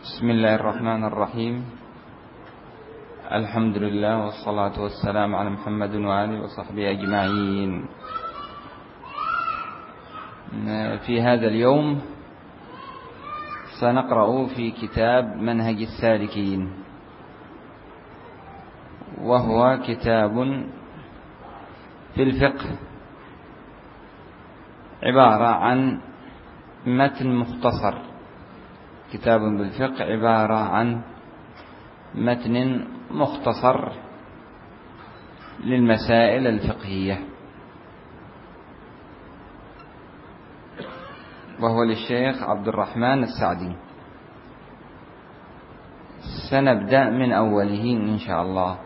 بسم الله الرحمن الرحيم. الحمد لله والصلاة والسلام على محمد وآله وصحبه أجمعين. في هذا اليوم سنقرأ في كتاب منهج السالكين وهو كتاب في الفقه عبارة عن متن مختصر. كتاب بالفقه عبارة عن متن مختصر للمسائل الفقهية. وهو للشيخ عبد الرحمن السعدي. سنبدأ من أوله إن شاء الله.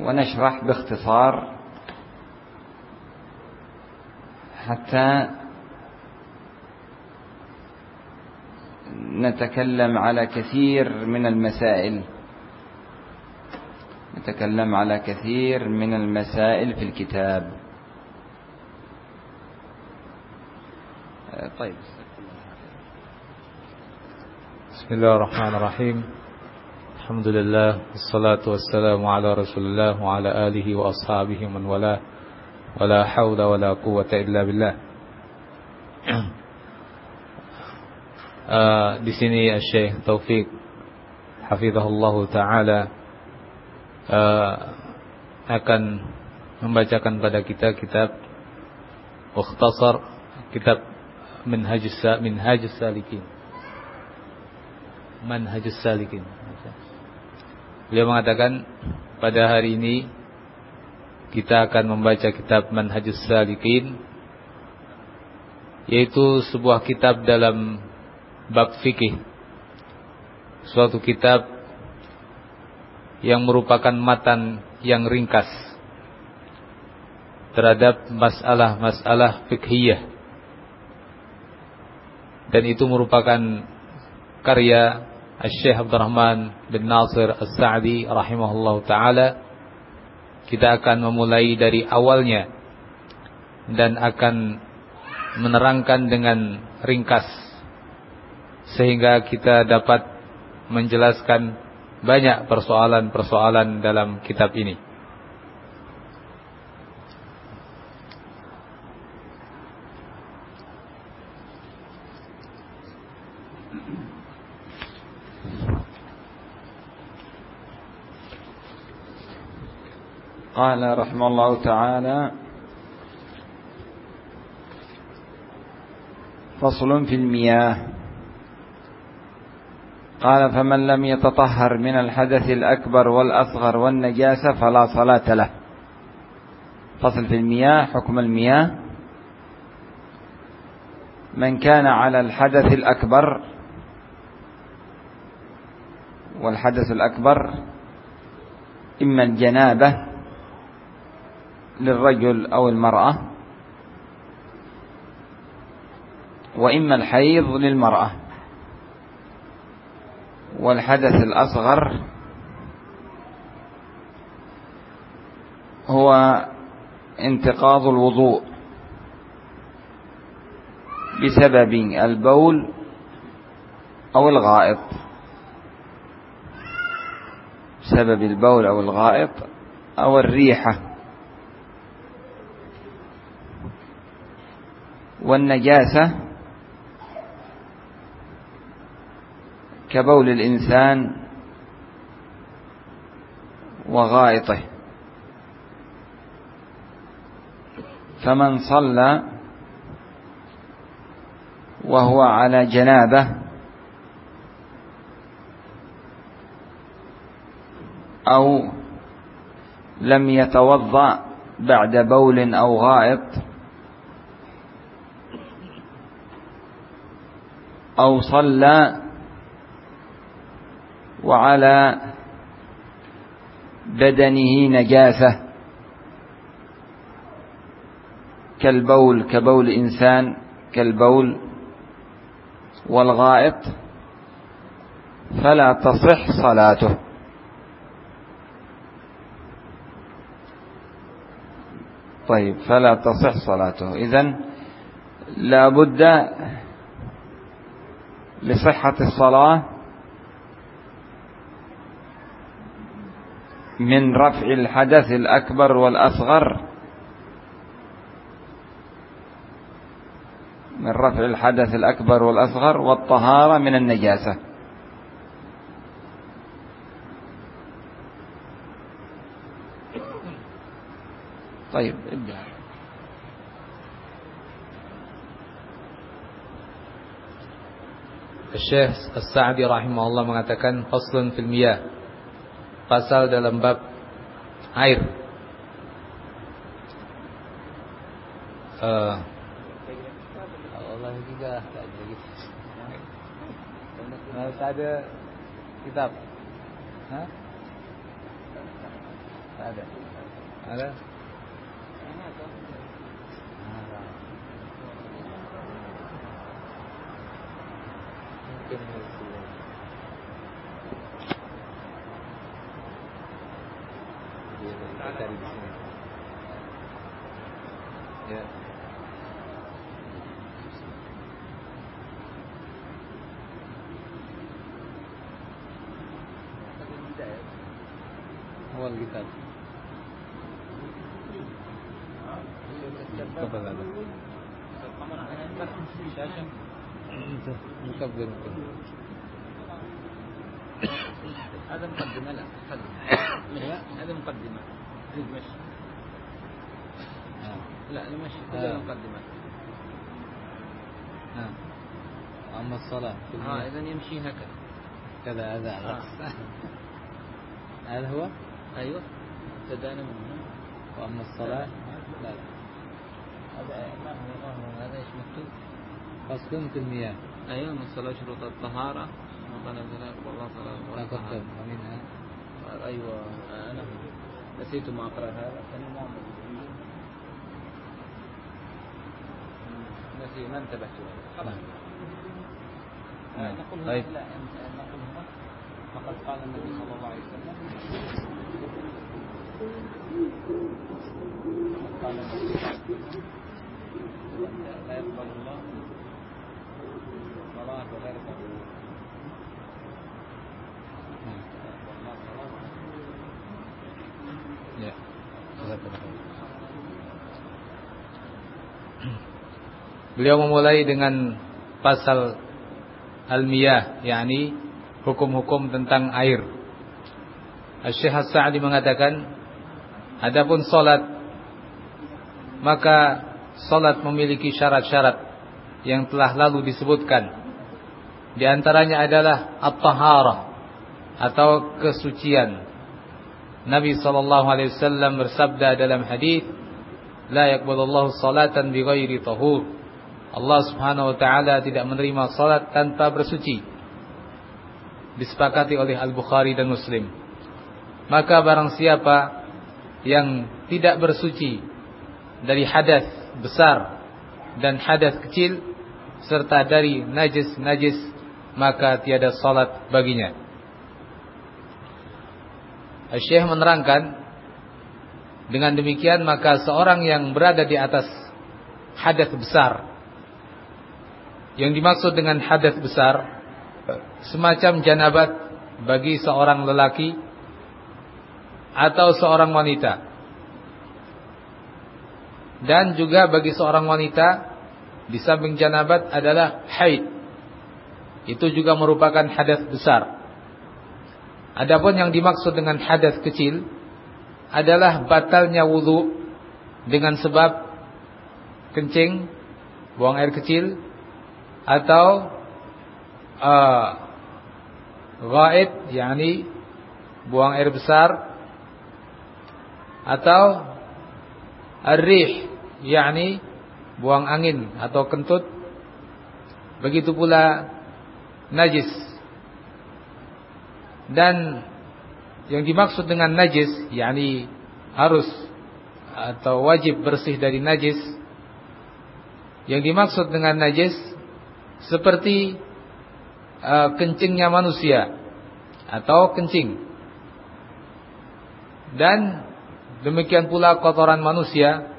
ونشرح باختصار حتى نتكلم على كثير من المسائل. نتكلم على كثير من المسائل في الكتاب. طيب. بسم الله الرحمن الرحيم. الحمد لله والصلاة والسلام على رسول الله وعلى آله وأصحابه من والاه. ولا حول ولا قوة إلا بالله. uh, di sini Syekh Taufik hafizahullah taala uh, akan membacakan pada kita kitab mukhtasar kitab Minhajus Minhajus Salikin. Manhajus Salikin. Beliau mengatakan pada hari ini kita akan membaca kitab Manhajus Salikin yaitu sebuah kitab dalam bab fikih. Suatu kitab yang merupakan matan yang ringkas terhadap masalah-masalah fikhiyah. Dan itu merupakan karya Syekh Abdurrahman bin Nasir As-Sa'di rahimahullah taala. Kita akan memulai dari awalnya dan akan menerangkan dengan ringkas sehingga kita dapat menjelaskan banyak persoalan-persoalan dalam kitab ini. قال رحمه الله تعالى فصل في المياه قال فمن لم يتطهر من الحدث الأكبر والأصغر والنجاسة فلا صلاة له. فصل في المياه حكم المياه. من كان على الحدث الأكبر والحدث الأكبر إما الجنابة للرجل أو المرأة وإما الحيض للمرأة. والحدث الأصغر هو انتقاض الوضوء بسبب البول أو الغائط. بسبب البول أو الغائط أو الريحة. والنجاسة كبول الإنسان وغائطه. فمن صلى وهو على جنابه أو لم يتوضأ بعد بول أو غائط أو صلى وعلى بدنه نجاسة. كالبول كبول إنسان كالبول والغائط فلا تصح صلاته. طيب فلا تصح صلاته. إذن لا بد لصحة الصلاة من رفع الحدث الأكبر والأصغر. من رفع الحدث الأكبر والأصغر والطهارة من النجاسة. طيب ابدأ. Syekh As-Sa'di rahimahullah mengatakan faslun fil miyah. Pasal dalam bab air. Uh, Allah juga Harus ada kitab. Hah? Ada. Ada? mungkin dari sini. Ya. الصلاة. آه إذا يمشي هكذا. كذا هذا الرقص هذا هو؟ أيوه. ابتدأنا من هنا وأما الصلاة؟ لا. لا. هذا ما هو ما هو. هذا إيش مكتوب؟ فصل في المياه. أيوة من صلاة شروط الطهارة. ذلك والله صلاة لا كتب ومنها أيوة أنا نسيت ما أقرأ هذا. نسي ما انتبهت. خلاص. نقول طيب. لا نقول هنا فقد قال النبي صلى الله عليه وسلم قال النبي صلى الله عليه وسلم لا يقبل الله صلاة غير قبول Ya. Beliau memulai dengan pasal al-miyah, yakni hukum-hukum tentang air. Syekh As-Sa'di mengatakan, adapun salat maka salat memiliki syarat-syarat yang telah lalu disebutkan. Di antaranya adalah at-taharah atau kesucian. Nabi sallallahu alaihi wasallam bersabda dalam hadis, "La yaqbalullahu salatan bighairi tahur." Allah Subhanahu wa taala tidak menerima salat tanpa bersuci. Disepakati oleh Al-Bukhari dan Muslim. Maka barang siapa yang tidak bersuci dari hadas besar dan hadas kecil serta dari najis-najis maka tiada salat baginya. Syekh menerangkan dengan demikian maka seorang yang berada di atas hadas besar yang dimaksud dengan hadas besar semacam janabat bagi seorang lelaki atau seorang wanita. Dan juga bagi seorang wanita di samping janabat adalah haid. Itu juga merupakan hadas besar. Adapun yang dimaksud dengan hadas kecil adalah batalnya wudhu dengan sebab kencing, buang air kecil atau uh, ghaid yakni buang air besar. Atau ar-rih yakni buang angin atau kentut. Begitu pula najis. Dan yang dimaksud dengan najis yakni harus atau wajib bersih dari najis. Yang dimaksud dengan najis seperti uh, kencingnya manusia atau kencing. Dan demikian pula kotoran manusia.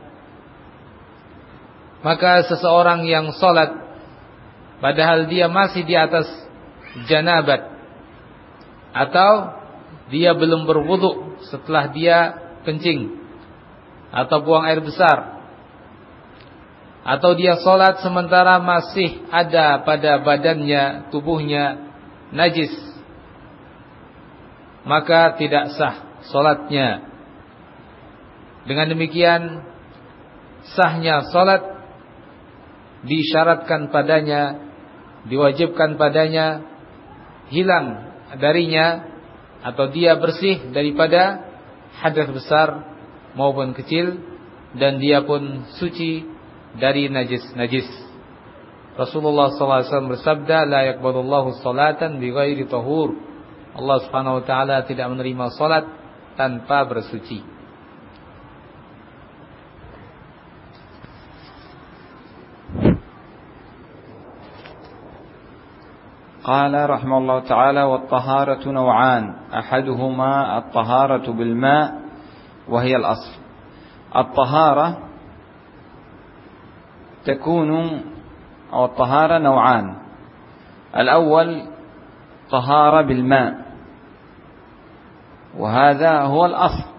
Maka seseorang yang sholat padahal dia masih di atas janabat atau dia belum berwudu setelah dia kencing atau buang air besar atau dia sholat sementara masih ada pada badannya tubuhnya najis. Maka tidak sah sholatnya dengan demikian sahnya salat disyaratkan padanya, diwajibkan padanya hilang darinya atau dia bersih daripada hadas besar maupun kecil dan dia pun suci dari najis-najis. Rasulullah SAW bersabda, "La yakbalullahu salatan bighairi tahur." Allah Subhanahu wa taala tidak menerima salat tanpa bersuci. قال رحمه الله تعالى والطهارة نوعان أحدهما الطهارة بالماء وهي الأصل الطهارة تكون أو الطهارة نوعان. الأول طهارة بالماء. وهذا هو الأصل.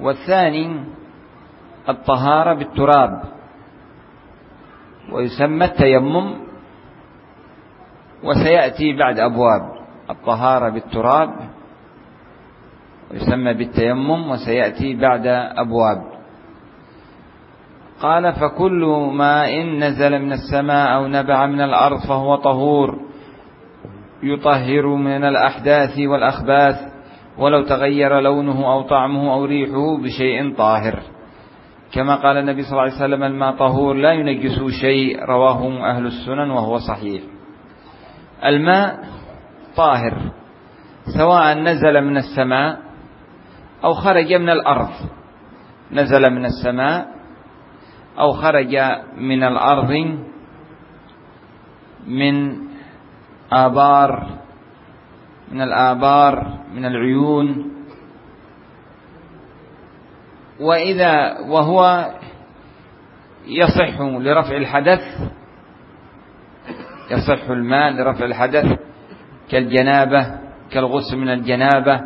والثاني الطهارة بالتراب. ويسمى التيمم. وسيأتي بعد أبواب. الطهارة بالتراب. ويسمى بالتيمم. وسيأتي بعد أبواب. قال فكل ماء نزل من السماء أو نبع من الأرض فهو طهور يطهر من الأحداث والأخباث ولو تغير لونه أو طعمه أو ريحه بشيء طاهر. كما قال النبي صلى الله عليه وسلم الماء طهور لا ينجسه شيء رواه أهل السنن وهو صحيح. الماء طاهر سواء نزل من السماء أو خرج من الأرض. نزل من السماء أو خرج من الأرض من آبار من الآبار من العيون. وإذا وهو يصح لرفع الحدث يصح الماء لرفع الحدث كالجنابة كالغسل من الجنابة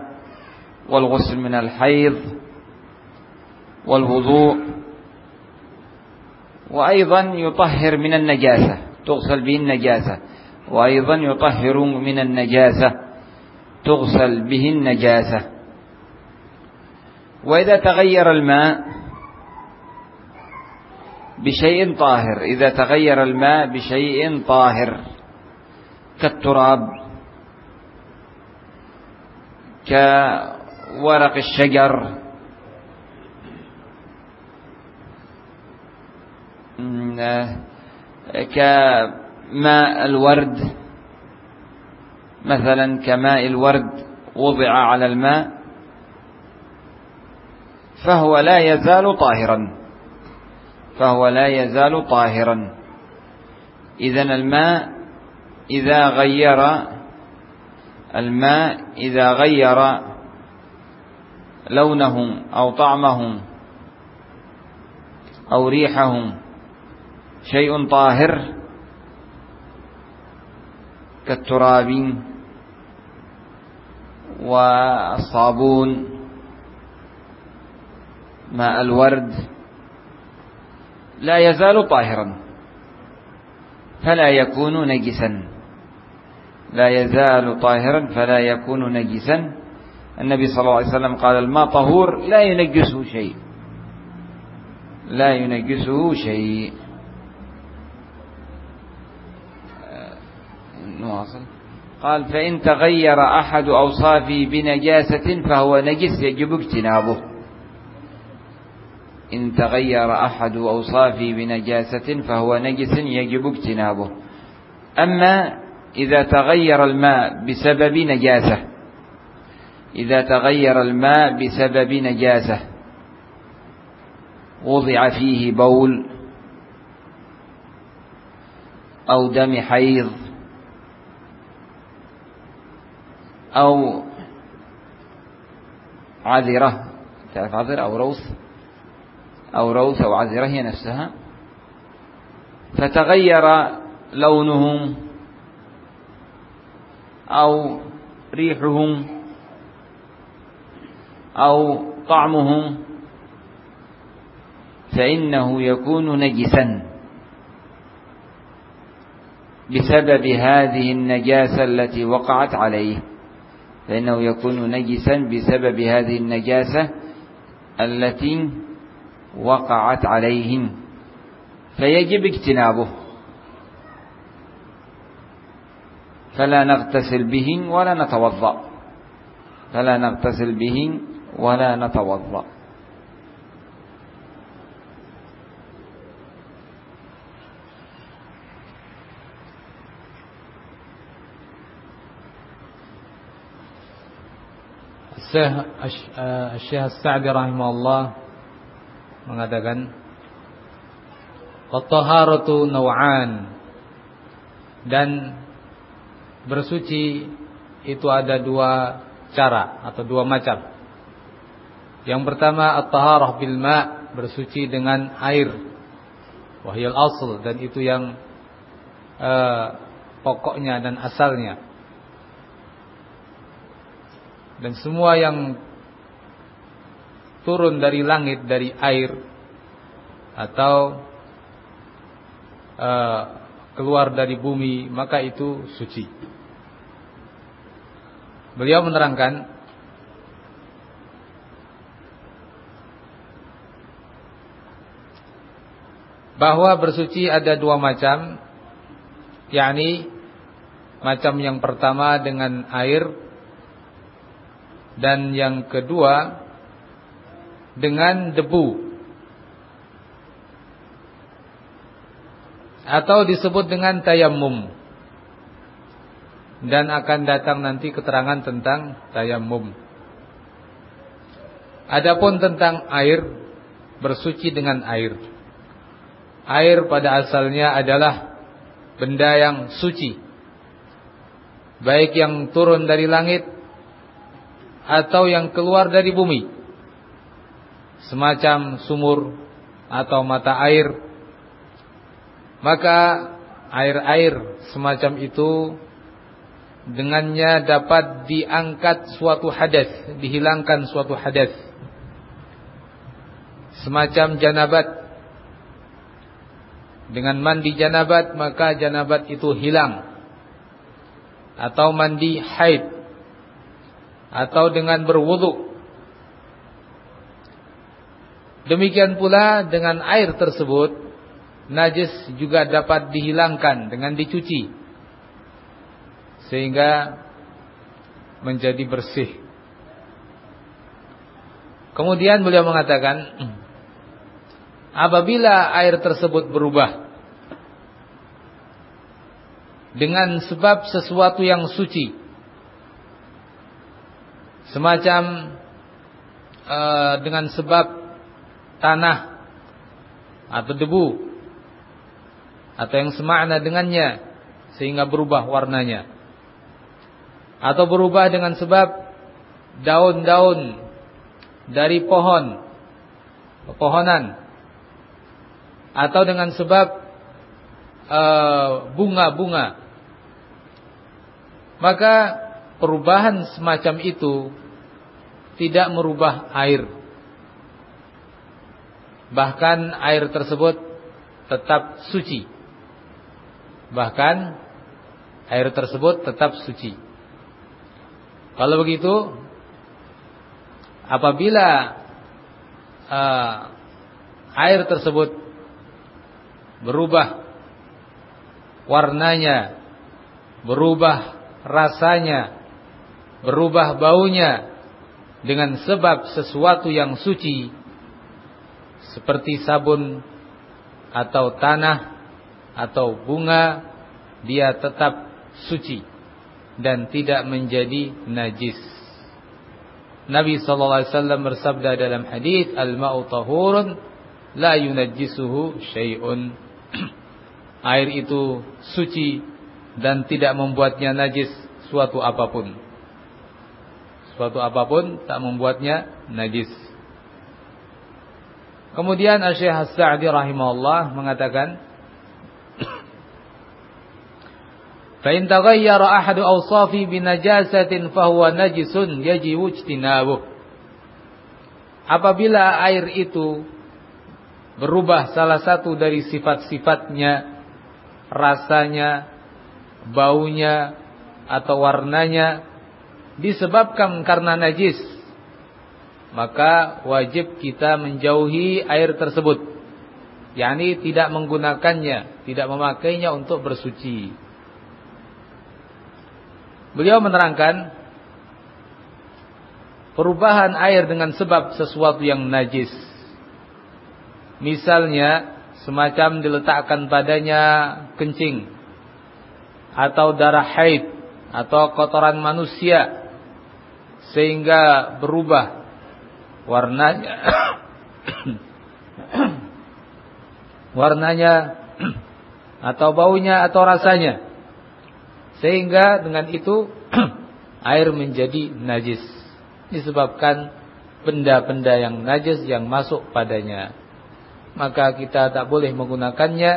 والغسل من الحيض والوضوء. وأيضا يطهر من النجاسة تغسل به النجاسة. وأيضا يطهر من النجاسة تغسل به النجاسة. وإذا تغير الماء بشيء طاهر إذا تغير الماء بشيء طاهر كالتراب كورق الشجر كماء الورد مثلا كماء الورد وضع على الماء فهو لا يزال طاهرا فهو لا يزال طاهرا. إذا الماء إذا غير الماء إذا غير لونه أو طعمه أو ريحه شيء طاهر كالتراب والصابون ماء الورد لا يزال طاهرا فلا يكون نجسا. لا يزال طاهرا فلا يكون نجسا. النبي صلى الله عليه وسلم قال الماء طهور لا ينجسه شيء. لا ينجسه شيء. نواصل قال فإن تغير أحد أوصافه بنجاسة فهو نجس يجب اجتنابه. إن تغير أحد أوصافه بنجاسة فهو نجس يجب اجتنابه. أما إذا تغير الماء بسبب نجاسة إذا تغير الماء بسبب نجاسة وضع فيه بول أو دم حيض أو عذرة. تعرف عذرة أو روث؟ أو روث أو عذرة هي نفسها. فتغير لونهم أو ريحهم أو طعمهم فإنه يكون نجسا. بسبب هذه النجاسة التي وقعت عليه. فإنه يكون نجسا بسبب هذه النجاسة التي وقعت عليهم. فيجب اجتنابه. فلا نغتسل به ولا نتوضأ. فلا نغتسل به ولا نتوضأ. Syekh Syekh Sa'di rahimahullah mengatakan At-taharatu naw'an dan bersuci itu ada dua cara atau dua macam. Yang pertama at-taharah bil ma' bersuci dengan air. Wahyal asl dan itu yang uh, pokoknya dan asalnya. Dan semua yang turun dari langit dari air atau uh, keluar dari bumi maka itu suci. Beliau menerangkan bahwa bersuci ada dua macam yakni macam yang pertama dengan air dan yang kedua dengan debu. Atau disebut dengan tayamum dan akan datang nanti keterangan tentang tayamum adapun tentang air bersuci dengan air. Air pada asalnya adalah benda yang suci. Baik yang turun dari langit atau yang keluar dari bumi. Semacam sumur atau mata air. Maka air-air semacam itu dengannya dapat diangkat suatu hadas dihilangkan suatu hadas. Semacam janabat. Dengan mandi janabat maka janabat itu hilang. Atau mandi haid atau dengan berwudu. Demikian pula dengan air tersebut najis juga dapat dihilangkan dengan dicuci sehingga menjadi bersih. Kemudian beliau mengatakan apabila air tersebut berubah dengan sebab sesuatu yang suci semacam uh, dengan sebab tanah atau debu atau yang semakna dengannya sehingga berubah warnanya. Atau berubah dengan sebab daun-daun dari pohon pepohonan. Atau dengan sebab eh, bunga-bunga. Uh, maka perubahan semacam itu tidak merubah air. Bahkan air tersebut tetap suci. Bahkan air tersebut tetap suci. Kalau begitu, apabila uh, air tersebut berubah warnanya, berubah rasanya, berubah baunya dengan sebab sesuatu yang suci seperti sabun atau tanah atau bunga dia tetap suci dan tidak menjadi najis. Nabi sallallahu alaihi wasallam bersabda dalam hadis al-ma'u tahurun la yunajjisuhu syai'un. Air itu suci dan tidak membuatnya najis suatu apa pun. Suatu apa pun tak membuatnya najis. Kemudian Syekh As-Sa'di rahimahullah mengatakan Fa in taghayyara ahadu awsafi binajasatin fahuwa najisun yajibu ijtinabuh. Apabila air itu berubah salah satu dari sifat-sifatnya, rasanya, baunya, atau warnanya disebabkan karena najis, maka wajib kita menjauhi air tersebut. yakni tidak menggunakannya, tidak memakainya untuk bersuci. Beliau menerangkan perubahan air dengan sebab sesuatu yang najis Misalnya semacam diletakkan padanya kencing atau darah haid atau kotoran manusia sehingga berubah warnanya. Warnanya atau baunya atau rasanya. Sehingga dengan itu air menjadi najis. Disebabkan benda-benda yang najis yang masuk padanya. Maka kita tak boleh menggunakannya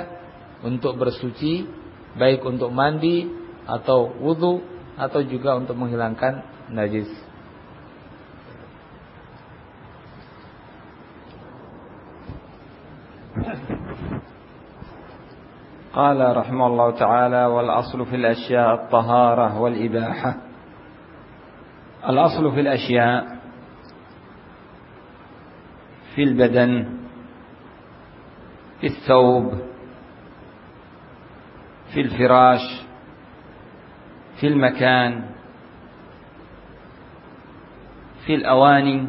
untuk bersuci, baik untuk mandi atau wudhu atau juga untuk menghilangkan najis. قال رحمه الله تعالى والأصل في الأشياء الطهارة والإباحة. الأصل في الأشياء في البدن في الثوب في الفراش في المكان في الأواني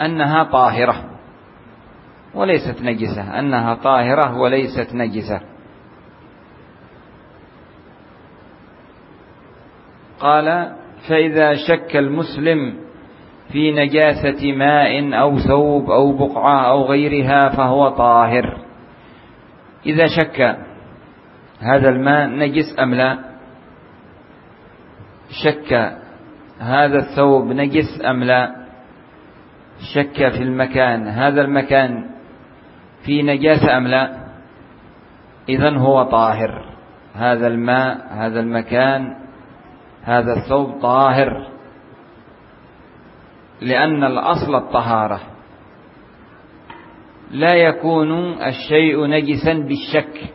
أنها طاهرة. وليست نجسة أنها طاهرة وليست نجسة. قال فإذا شك المسلم في نجاسة ماء أو ثوب أو بقعة أو غيرها فهو طاهر. إذا شك هذا الماء نجس أم لا؟ شك هذا الثوب نجس أم لا؟ شك في المكان هذا المكان في نجاسة أم لا؟ إذن هو طاهر. هذا الماء هذا المكان هذا الثوب طاهر. لأن الأصل الطهارة. لا يكون الشيء نجسا بالشك.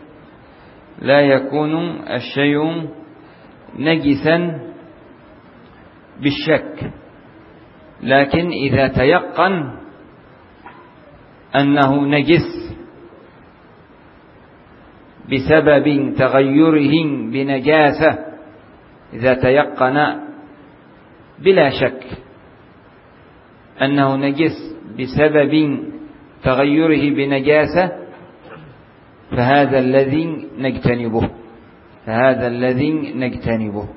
لا يكون الشيء نجسا بالشك. لكن إذا تيقن أنه نجس بسبب تغيره بنجاسة إذا تيقن بلا شك أنه نجس بسبب تغيره بنجاسة فهذا الذي نجتنبه فهذا الذي نجتنبه.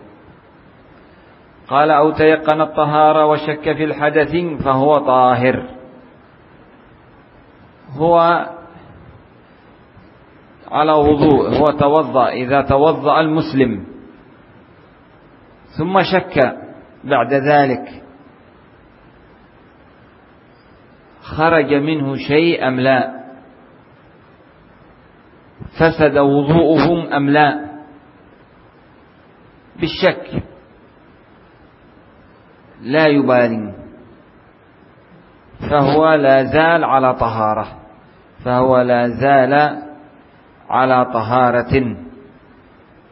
قال أو تيقن الطهارة وشك في الحدث فهو طاهر. هو على وضوء هو توضأ إذا توضأ المسلم. ثم شك بعد ذلك. خرج منه شيء أم لا؟ فسد وضوءهم أم لا؟ بالشك. لا يبالي. فهو لا زال على طهارة. فهو لا زال على طهارة.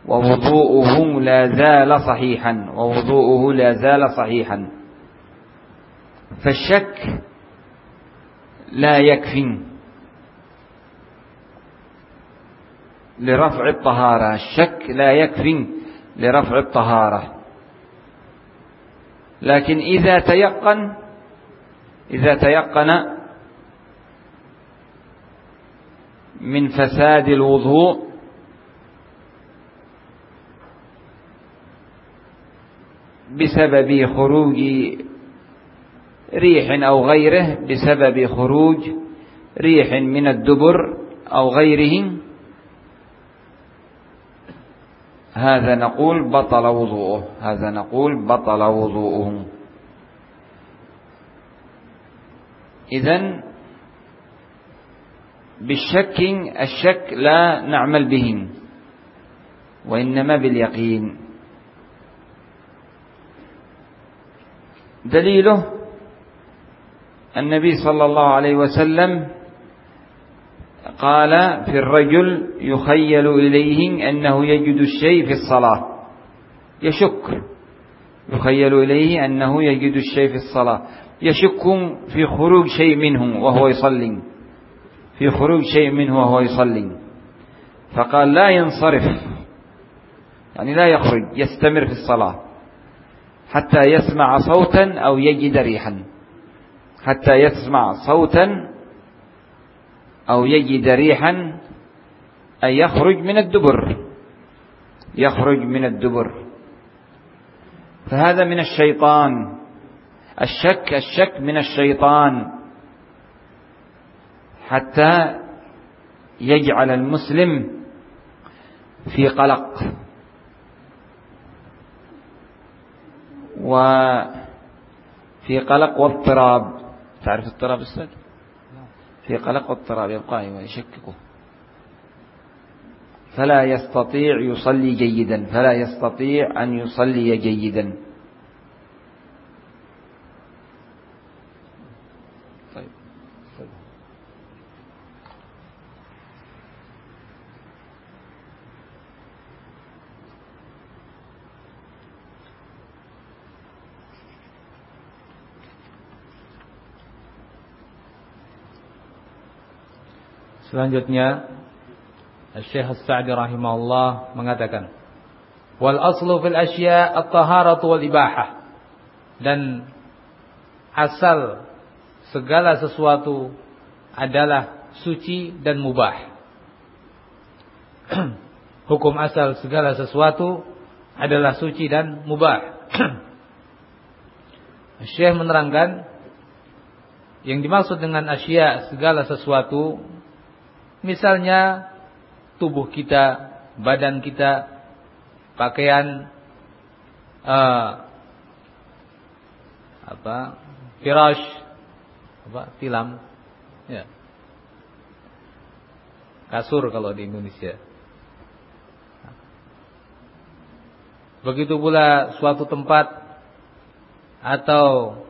ووضوءه لا زال صحيحا. ووضوءه لا زال صحيحا. فالشك لا يكفي لرفع الطهارة. الشك لا يكفي لرفع الطهارة. لكن إذا تيقن إذا تيقن من فساد الوضوء بسبب خروج ريح أو غيره بسبب خروج ريح من الدبر أو غيره هذا نقول بطل وضوءه هذا نقول بطل وضوءه. إذن بالشك الشك لا نعمل به وإنما باليقين. دليله النبي صلى الله عليه وسلم قال في الرجل يخيل إليه أنه يجد الشيء في الصلاة يشك يخيل إليه أنه يجد الشيء في الصلاة. يشك في خروج شيء منه وهو يصلي. في خروج شيء منه وهو يصلي. فقال لا ينصرف. يعني لا يخرج يستمر في الصلاة. حتى يسمع صوتا أو يجد ريحا. حتى يسمع صوتا أو يجد ريحا. أي يخرج من الدبر. يخرج من الدبر. فهذا من الشيطان. الشك الشك من الشيطان حتى يجعل المسلم في قلق. وفي قلق واضطراب. تعرف اضطراب السد؟ في قلق واضطراب يبقى ويشككه فلا يستطيع يصلي جيدا فلا يستطيع أن يصلي جيدا. Selanjutnya Syekh As-Sa'di rahimahullah mengatakan wal aslu fil asya at-taharatu wal ibahah dan asal segala sesuatu adalah suci dan mubah. Hukum asal segala sesuatu adalah suci dan mubah. Syekh menerangkan yang dimaksud dengan asya segala sesuatu Misalnya tubuh kita, badan kita, pakaian uh, apa? Firash apa? Tilam. Ya. Kasur kalau di Indonesia. Begitu pula suatu tempat atau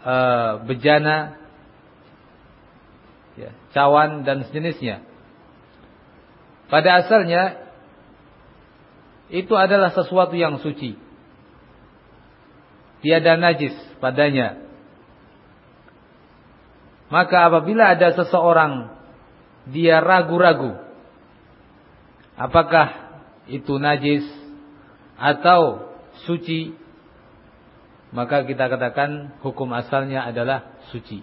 uh, bejana ya, cawan dan sejenisnya. Pada asalnya itu adalah sesuatu yang suci. Tiada najis padanya. Maka apabila ada seseorang dia ragu-ragu apakah itu najis atau suci maka kita katakan hukum asalnya adalah suci.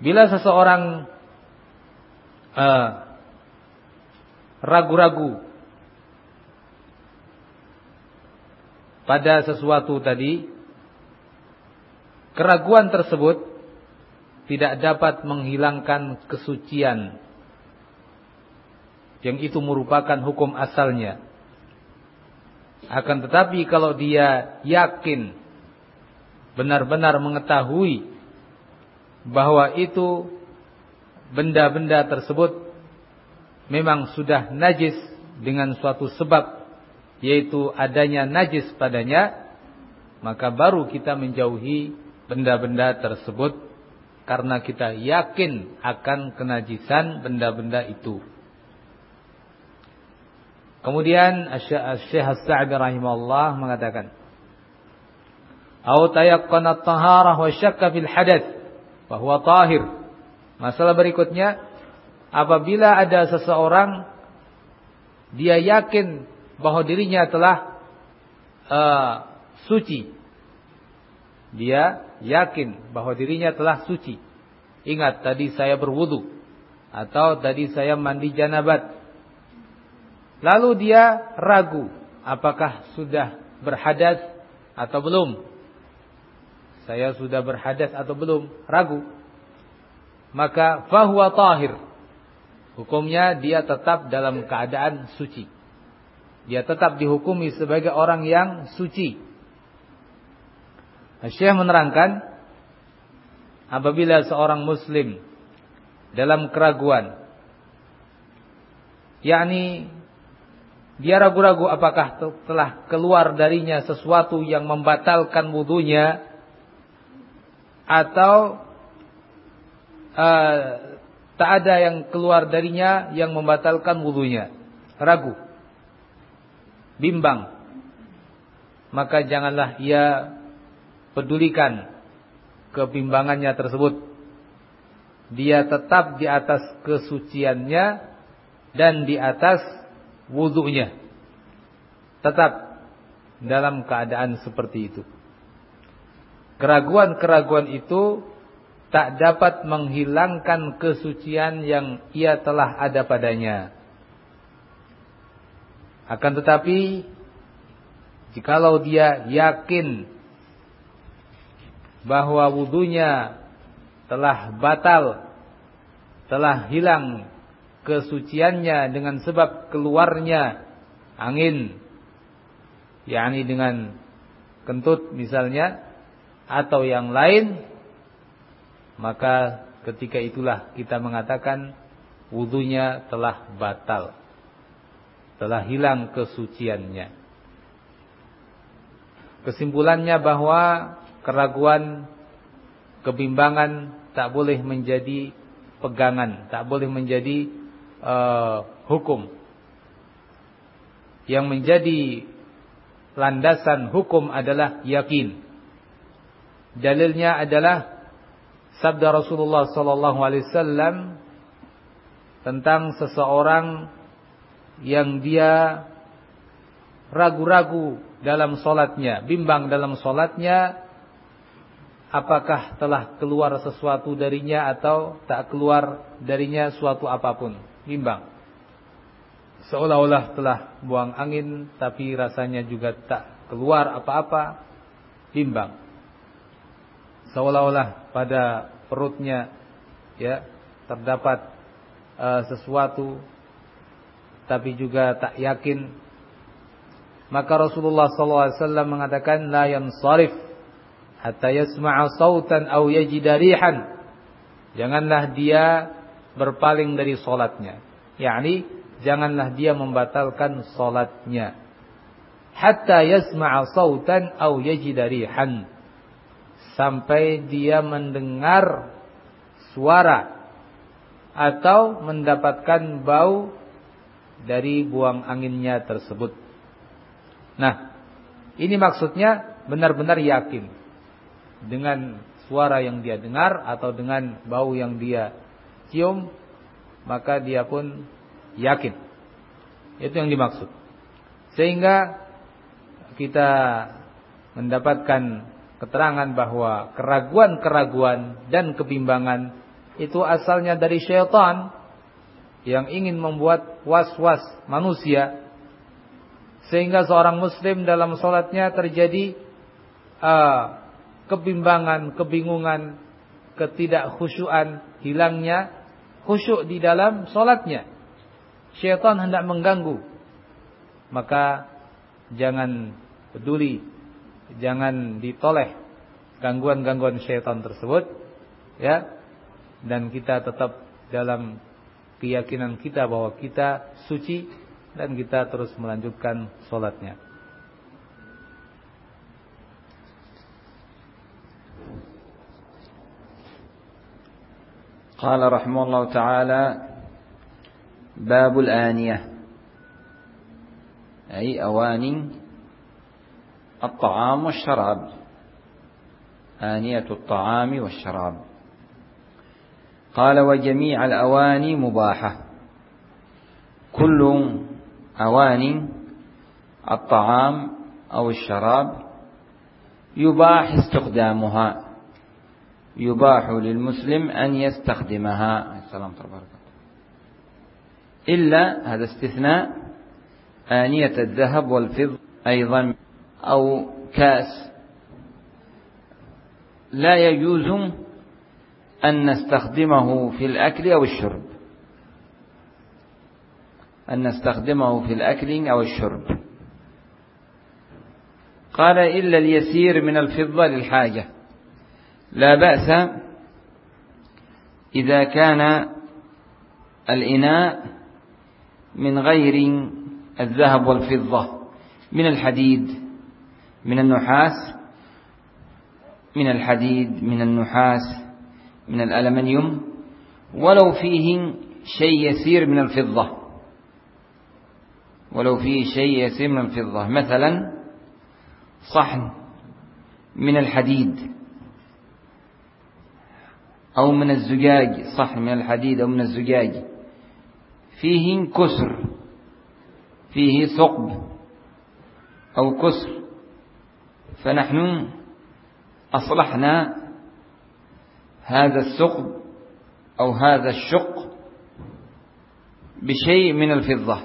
Bila seseorang uh, ragu-ragu pada sesuatu tadi, keraguan tersebut tidak dapat menghilangkan kesucian yang itu merupakan hukum asalnya. Akan tetapi kalau dia yakin benar-benar mengetahui bahwa itu benda-benda tersebut memang sudah najis dengan suatu sebab yaitu adanya najis padanya maka baru kita menjauhi benda-benda tersebut karena kita yakin akan kenajisan benda-benda itu. Kemudian Syekh rahimahullah mengatakan, "Au tayaqqana at-taharah wa syakka fil hadath." Bahwa tahir. Masalah berikutnya, apabila ada seseorang dia yakin bahwa dirinya telah uh, suci. Dia yakin bahwa dirinya telah suci. Ingat tadi saya berwudu atau tadi saya mandi janabat. Lalu dia ragu apakah sudah berhadas atau belum saya sudah berhadas atau belum, ragu. Maka fahuwa tahir. Hukumnya dia tetap dalam keadaan suci. Dia tetap dihukumi sebagai orang yang suci. Syekh menerangkan apabila seorang muslim dalam keraguan yakni dia ragu-ragu apakah telah keluar darinya sesuatu yang membatalkan wudhunya atau uh, tak ada yang keluar darinya yang membatalkan wudhunya. Ragu. Bimbang. Maka janganlah ia pedulikan kebimbangannya tersebut. Dia tetap di atas kesuciannya dan di atas wudhunya. Tetap dalam keadaan seperti itu. Keraguan-keraguan itu tak dapat menghilangkan kesucian yang ia telah ada padanya. Akan tetapi, jikalau dia yakin bahwa wudhunya telah batal, telah hilang kesuciannya dengan sebab keluarnya angin, yakni dengan kentut misalnya, atau yang lain, maka ketika itulah kita mengatakan wudhunya telah batal. Telah hilang kesuciannya. Kesimpulannya bahwa keraguan, kebimbangan tak boleh menjadi pegangan, tak boleh menjadi uh, hukum. Yang menjadi landasan hukum adalah yakin. Dalilnya adalah sabda Rasulullah sallallahu alaihi wasallam tentang seseorang yang dia ragu-ragu dalam solatnya, bimbang dalam solatnya, apakah telah keluar sesuatu darinya atau tak keluar darinya suatu apa pun, bimbang. Seolah-olah telah buang angin, tapi rasanya juga tak keluar apa-apa, bimbang seolah-olah pada perutnya ya terdapat uh, sesuatu tapi juga tak yakin. Maka Rasulullah SAW mengatakan la yansarif hatta yasma'a sautan aw yajida rihan. Janganlah dia berpaling dari salatnya yakni janganlah dia membatalkan salatnya hatta yasma'a sautan aw yajida rihan sampai dia mendengar suara atau mendapatkan bau dari buang anginnya tersebut. Nah, ini maksudnya benar-benar yakin dengan suara yang dia dengar atau dengan bau yang dia cium, maka dia pun yakin. Itu yang dimaksud. Sehingga kita mendapatkan keterangan bahwa keraguan-keraguan dan kebimbangan itu asalnya dari syaitan yang ingin membuat was-was manusia sehingga seorang muslim dalam sholatnya terjadi uh, kebimbangan, kebingungan, ketidakkhusyuan, hilangnya khusyuk di dalam sholatnya. Syaitan hendak mengganggu. Maka jangan peduli jangan ditoleh gangguan-gangguan syaitan tersebut ya dan kita tetap dalam keyakinan kita bahwa kita suci dan kita terus melanjutkan solatnya. قال رحمه الله تعالى باب الآنية أي أواني الطعام والشراب. آنية الطعام والشراب. قال وجميع الأواني مباحة. كل أواني الطعام أو الشراب يباح استخدامها. يباح للمسلم أن يستخدمها. السلام إلا هذا استثناء آنية الذهب والفضة أيضا. أو كاس. لا يجوز أن نستخدمه في الأكل أو الشرب. أن نستخدمه في الأكل أو الشرب. قال إلا اليسير من الفضة للحاجة. لا بأس إذا كان الإناء من غير الذهب والفضة من الحديد. من النحاس من الحديد من النحاس من الألمنيوم ولو فيه شيء يسير من الفضة. ولو فيه شيء يسير من الفضة. مثلا صحن من الحديد أو من الزجاج صحن من الحديد أو من الزجاج. فيه كسر فيه ثقب أو كسر. فنحن أصلحنا هذا الثقب أو هذا الشق بشيء من الفضة.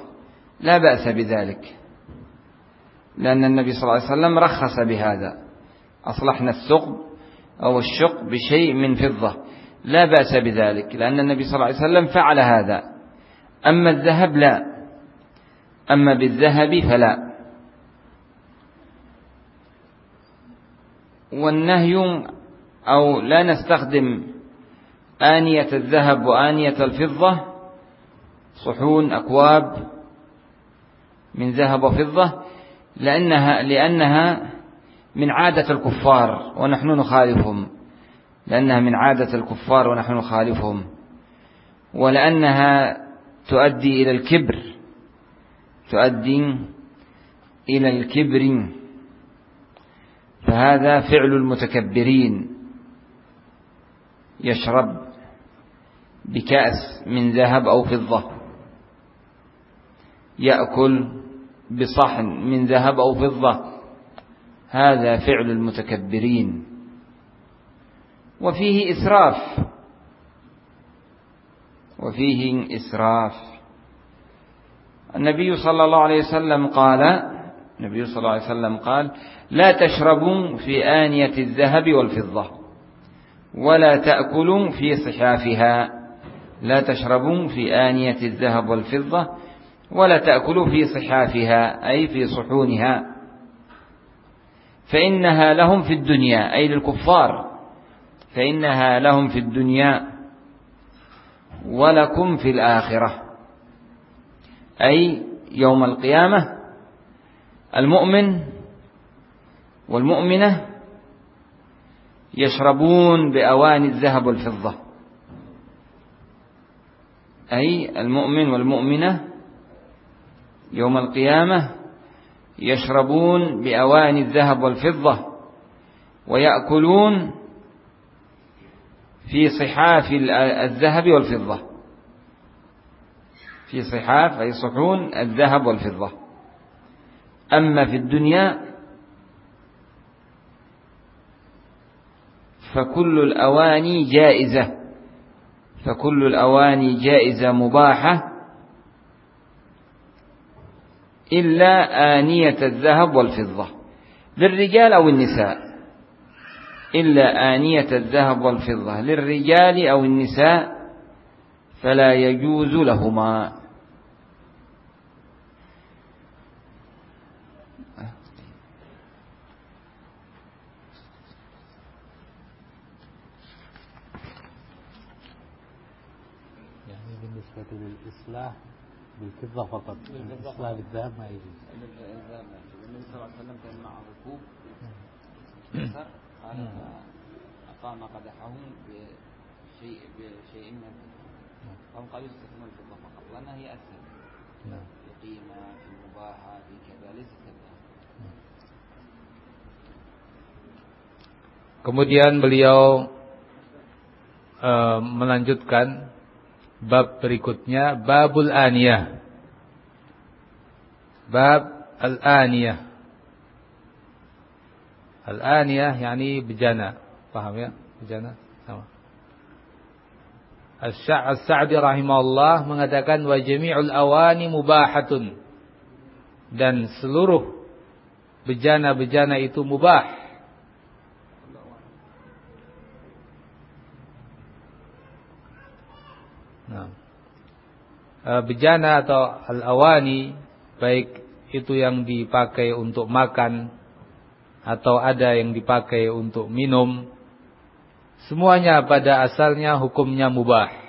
لا بأس بذلك لأن النبي صلى الله عليه وسلم رخص بهذا. أصلحنا الثقب أو الشق بشيء من فضة. لا بأس بذلك لأن النبي صلى الله عليه وسلم فعل هذا. أما الذهب لا أما بالذهب فلا. والنهي أو لا نستخدم آنية الذهب وآنية الفضة صحون أكواب من ذهب وفضة لأنها, لأنها من عادة الكفار ونحن نخالفهم. لأنها من عادة الكفار ونحن نخالفهم. ولأنها تؤدي إلى الكبر. تؤدي إلى الكبر. فهذا فعل المتكبرين. يشرب بكأس من ذهب أو فضة. يأكل بصحن من ذهب أو فضة. هذا فعل المتكبرين. وفيه إسراف. وفيه إسراف. النبي صلى الله عليه وسلم قال النبي صلى الله عليه وسلم قال لا تشربوا في آنية الذهب والفضة ولا تأكلوا في صحافها. لا تشربوا في آنية الذهب والفضة ولا تأكلوا في صحافها أي في صحونها. فإنها لهم في الدنيا أي للكفار. فإنها لهم في الدنيا ولكم في الآخرة. أي يوم القيامة المؤمن والمؤمنة يشربون بأواني الذهب والفضة. أي المؤمن والمؤمنة يوم القيامة يشربون بأواني الذهب والفضة ويأكلون في صحاف الذهب والفضة. في صحاف أي صحون الذهب والفضة. أما في الدنيا فكل الأواني جائزة فكل الأواني جائزة مباحة إلا آنية الذهب والفضة. للرجال أو النساء إلا آنية الذهب والفضة. للرجال أو النساء فلا يجوز لهما يعني بالنسبة للإصلاح بالفضة فقط. الإصلاح بالذهب ما يجوز. النبي صلى الله عليه وسلم كان مع ركوب قال أقام قدحهم بشيء بشيء من فهم قالوا يستثمر الفضة فقط. لأنها هي أسهل. نعم. في قيمة في مباحة في كذا ليس كذا. Kemudian beliau e, melanjutkan bab berikutnya babul aniyah. Bab al-aniyah. Al-aniyah yani bejana. Paham ya? Bejana sama. As-Sa'di rahimahullah mengatakan wa jami'ul awani mubahatun. Dan seluruh bejana-bejana itu mubah. Nah. Bejana atau al-awani baik itu yang dipakai untuk makan atau ada yang dipakai untuk minum semuanya pada asalnya hukumnya mubah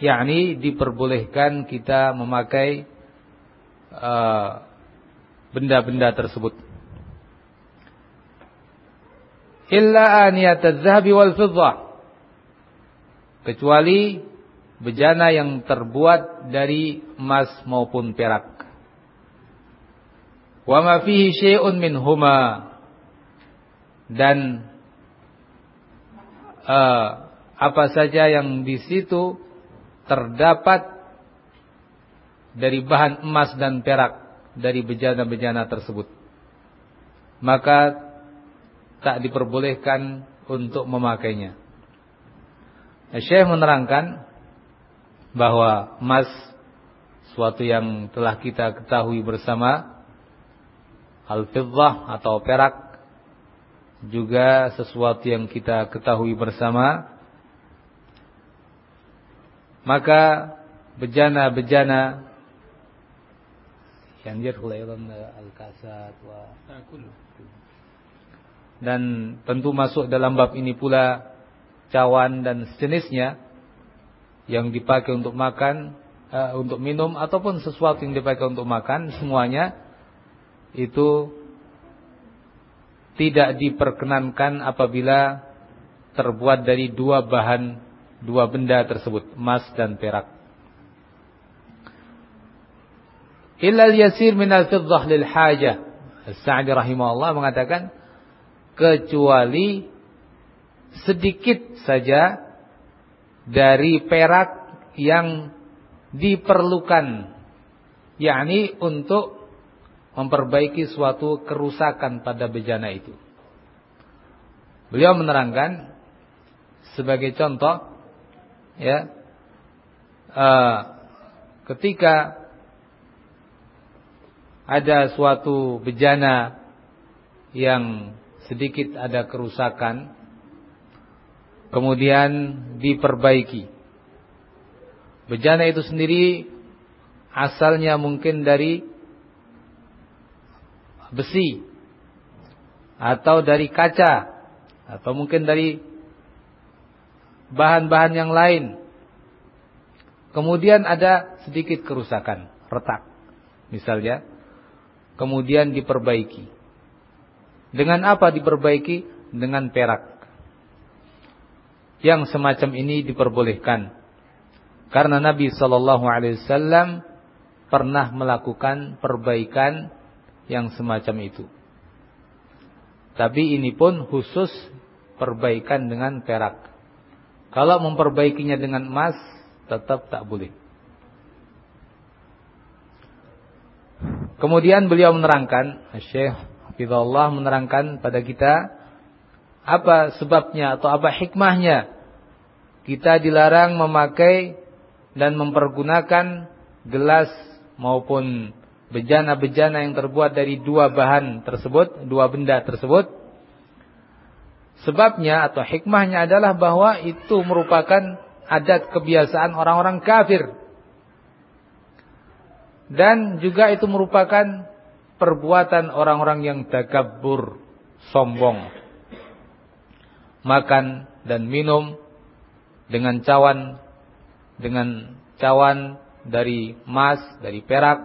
yakni diperbolehkan kita memakai uh, benda-benda uh, tersebut. Illa aniyat az-zahabi wal fiddah. Kecuali bejana yang terbuat dari emas maupun perak. Wa ma fihi syai'un minhuma. Dan uh, apa saja yang di situ terdapat dari bahan emas dan perak dari bejana-bejana tersebut. Maka tak diperbolehkan untuk memakainya. Syekh menerangkan bahwa emas suatu yang telah kita ketahui bersama al-fiddah atau perak juga sesuatu yang kita ketahui bersama maka bejana-bejana yang al-kasat wa dan tentu masuk dalam bab ini pula cawan dan sejenisnya yang dipakai untuk makan, uh, untuk minum ataupun sesuatu yang dipakai untuk makan semuanya itu tidak diperkenankan apabila terbuat dari dua bahan, dua benda tersebut, emas dan perak. Illa yasir min al-fiddah lil hajah. As-Sa'di rahimahullah mengatakan kecuali sedikit saja dari perak yang diperlukan yakni untuk memperbaiki suatu kerusakan pada bejana itu. Beliau menerangkan sebagai contoh ya uh, ketika ada suatu bejana yang sedikit ada kerusakan kemudian diperbaiki. Bejana itu sendiri asalnya mungkin dari besi atau dari kaca atau mungkin dari bahan-bahan yang lain. Kemudian ada sedikit kerusakan, retak misalnya. Kemudian diperbaiki. Dengan apa diperbaiki? Dengan perak. Yang semacam ini diperbolehkan. Karena Nabi Shallallahu Alaihi Wasallam pernah melakukan perbaikan yang semacam itu. Tapi ini pun khusus perbaikan dengan perak. Kalau memperbaikinya dengan emas, tetap tak boleh. Kemudian beliau menerangkan, Syekh Allah menerangkan pada kita apa sebabnya atau apa hikmahnya kita dilarang memakai dan mempergunakan gelas maupun bejana-bejana yang terbuat dari dua bahan tersebut, dua benda tersebut. Sebabnya atau hikmahnya adalah bahwa itu merupakan adat kebiasaan orang-orang kafir. Dan juga itu merupakan perbuatan orang-orang yang takabur, sombong. Makan dan minum dengan cawan dengan cawan dari emas, dari perak,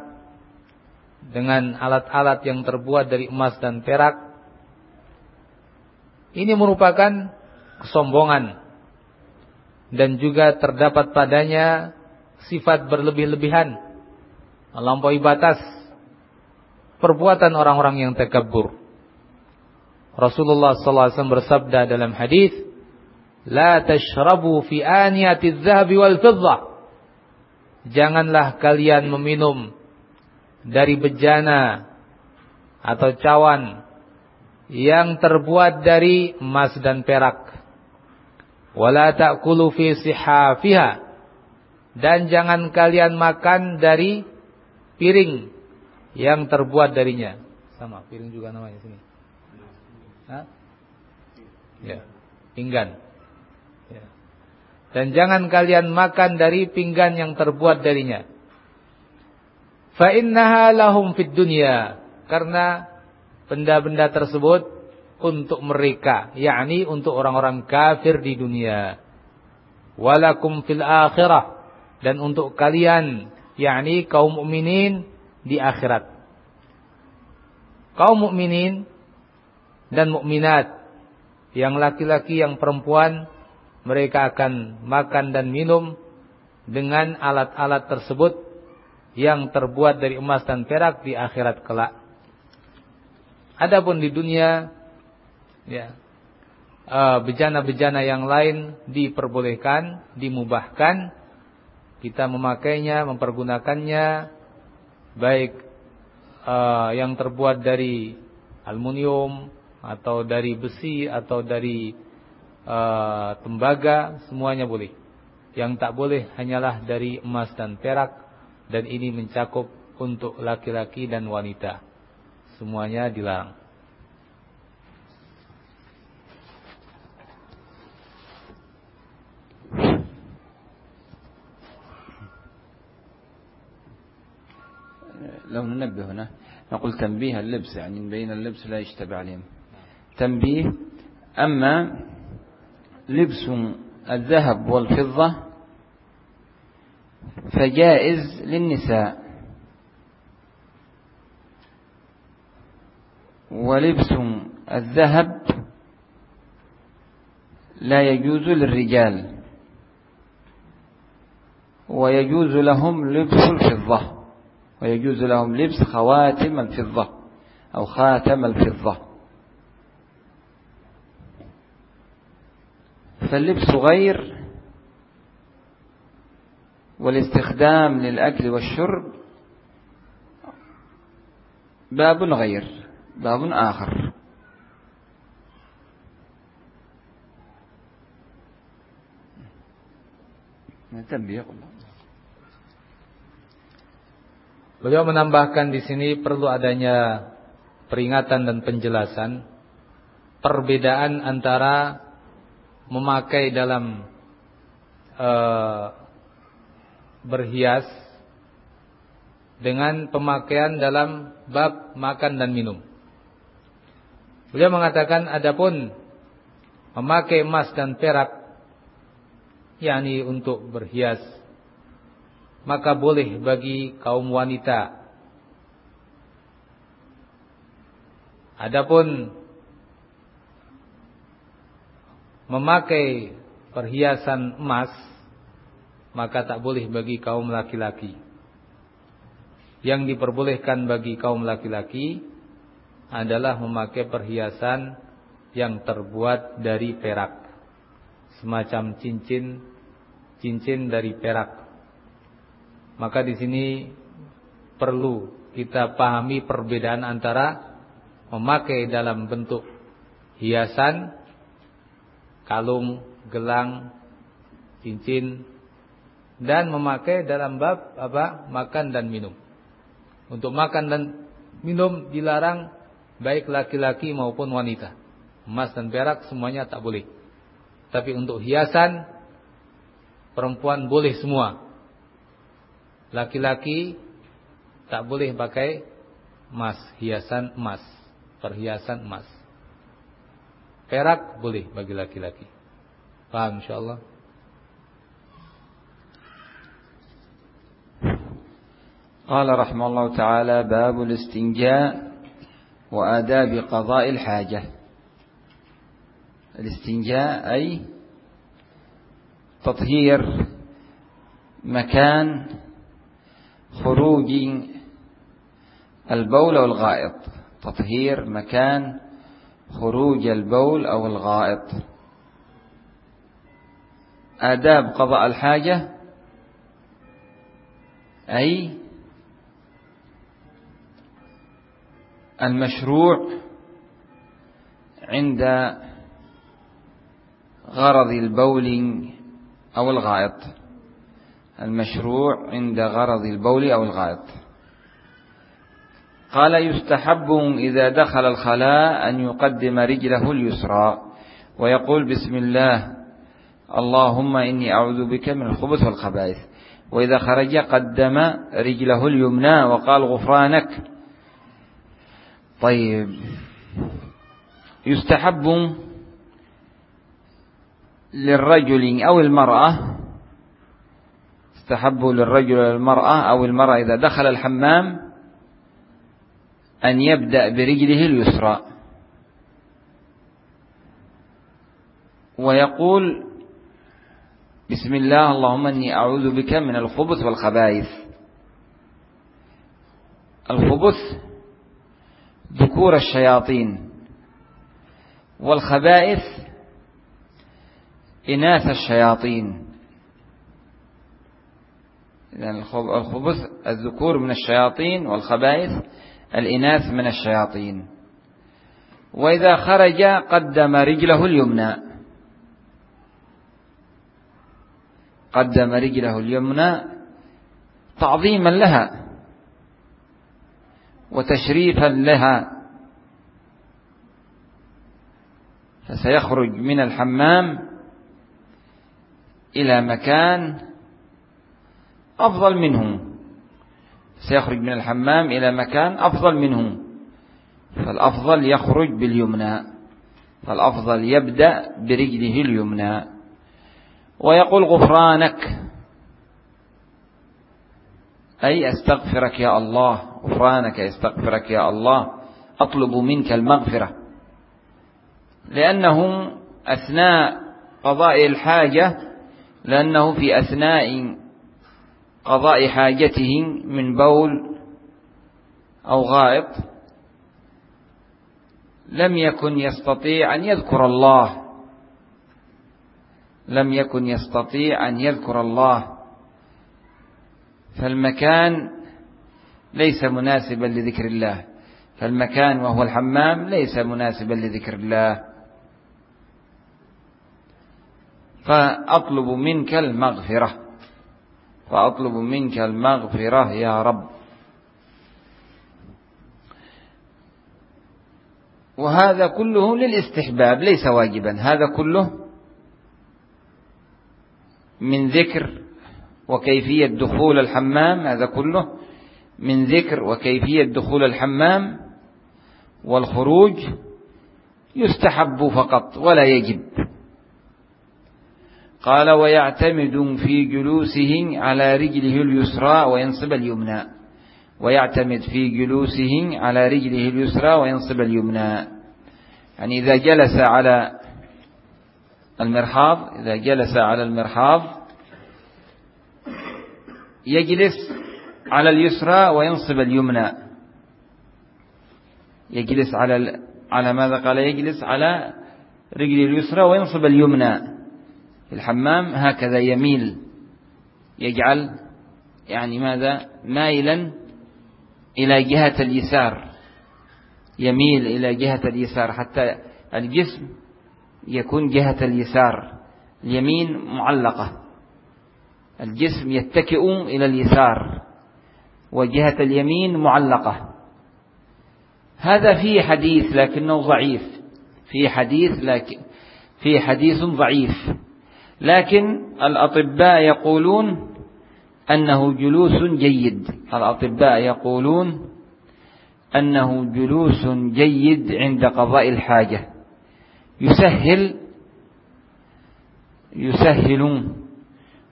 dengan alat-alat yang terbuat dari emas dan perak. Ini merupakan kesombongan dan juga terdapat padanya sifat berlebih-lebihan, melampaui batas perbuatan orang-orang yang takabur. Rasulullah SAW bersabda dalam hadis, "La tashrabu fi aniyati dzahabi wal fiddah." Janganlah kalian meminum dari bejana atau cawan yang terbuat dari emas dan perak. Wala ta'kulu fi sihafiha. Dan jangan kalian makan dari piring yang terbuat darinya. Sama, piring juga namanya sini. Hah? Ya, pinggan. Ya. Dan jangan kalian makan dari pinggan yang terbuat darinya. Fa innaha lahum fid dunya. Karena benda-benda tersebut untuk mereka, yakni untuk orang-orang kafir di dunia. Walakum fil akhirah dan untuk kalian yakni kaum mukminin di akhirat. Kaum mukminin dan mukminat yang laki-laki yang perempuan mereka akan makan dan minum dengan alat-alat tersebut yang terbuat dari emas dan perak di akhirat kelak. Adapun di dunia ya eh, bejana-bejana yang lain diperbolehkan, dimubahkan kita memakainya, mempergunakannya baik uh, yang terbuat dari aluminium atau dari besi atau dari uh, tembaga semuanya boleh. Yang tak boleh hanyalah dari emas dan perak dan ini mencakup untuk laki-laki dan wanita. Semuanya dilarang. لو ننبه هنا نقول تنبيه اللبس يعني نبين اللبس لا يشتبه عليهم تنبيه. أما لبس الذهب والفضة فجائز للنساء. ولبس الذهب لا يجوز للرجال ويجوز لهم لبس الفضة ويجوز لهم لبس خواتم الفضة أو خاتم الفضة. فاللبس غير والاستخدام للأكل والشرب باب غير باب آخر تنبيه الله Beliau menambahkan di sini perlu adanya peringatan dan penjelasan perbedaan antara memakai dalam uh, berhias dengan pemakaian dalam bab makan dan minum. Beliau mengatakan adapun memakai emas dan perak yakni untuk berhias maka boleh bagi kaum wanita. Adapun memakai perhiasan emas maka tak boleh bagi kaum laki-laki. Yang diperbolehkan bagi kaum laki-laki adalah memakai perhiasan yang terbuat dari perak. Semacam cincin cincin dari perak maka di sini perlu kita pahami perbedaan antara memakai dalam bentuk hiasan, kalung, gelang, cincin dan memakai dalam bab apa? makan dan minum. Untuk makan dan minum dilarang baik laki-laki maupun wanita. Emas dan perak semuanya tak boleh. Tapi untuk hiasan perempuan boleh semua. Laki-laki tak boleh pakai emas, hiasan emas, perhiasan emas. Perak boleh bagi laki-laki. Paham insyaallah? قال رحمه الله تعالى باب الاستنجاء وآداب قضاء الحاجة الاستنجاء أي تطهير مكان خروج البول أو الغائط تطهير مكان خروج البول أو الغائط. آداب قضاء الحاجة أي المشروع عند غرض البول أو الغائط. المشروع عند غرض البول أو الغائط. قال يستحب إذا دخل الخلاء أن يقدم رجله اليسرى. ويقول بسم الله اللهم إني أعوذ بك من الخبث والخبائث. وإذا خرج قدم رجله اليمنى وقال غفرانك. طيب يستحب للرجل أو المرأة. يستحب للرجل والمرأة أو المرأة إذا دخل الحمام أن يبدأ برجله اليسرى. ويقول بسم الله اللهم أني أعوذ بك من الخبث والخبائث. الخبث ذكور الشياطين والخبائث إناث الشياطين. إذن الخبث الذكور من الشياطين والخبائث الإناث من الشياطين. وإذا خرج قدم رجله اليمنى. قدم رجله اليمنى تعظيما لها وتشريفا لها. فسيخرج من الحمام إلى مكان أفضل منه. سيخرج من الحمام إلى مكان أفضل منه. فالأفضل يخرج باليمنى. فالأفضل يبدأ برجله اليمنى. ويقول غفرانك. أي أستغفرك يا الله. غفرانك أستغفرك يا الله. أطلب منك المغفرة. لأنه أثناء قضاء الحاجة لأنه في أثناء قضاء حاجته من بول أو غائط لم يكن يستطيع أن يذكر الله. لم يكن يستطيع أن يذكر الله. فالمكان ليس مناسبا لذكر الله. فالمكان وهو الحمام ليس مناسبا لذكر الله. فأطلب منك المغفرة. فأطلب منك المغفرة يا رب. وهذا كله للاستحباب ليس واجبا. هذا كله من ذكر وكيفية دخول الحمام. هذا كله من ذكر وكيفية دخول الحمام والخروج يستحب فقط ولا يجب. قال ويعتمد في جلوسه على رجله اليسرى وينصب اليمنى. ويعتمد في جلوسه على رجله اليسرى وينصب اليمنى. يعني إذا جلس على المرحاض إذا جلس على المرحاض يجلس على اليسرى وينصب اليمنى. يجلس على على ماذا قال؟ يجلس على رجل اليسرى وينصب اليمنى. الحمام هكذا يميل يجعل يعني ماذا؟ مائلا إلى جهة اليسار يميل إلى جهة اليسار حتى الجسم يكون جهة اليسار اليمين معلقة الجسم يتكئ إلى اليسار وجهة اليمين معلقة. هذا فيه حديث لكنه ضعيف فيه حديث لكن فيه حديث ضعيف. لكن الأطباء يقولون أنه جلوس جيد. الأطباء يقولون أنه جلوس جيد عند قضاء الحاجة. يسهل يسهلون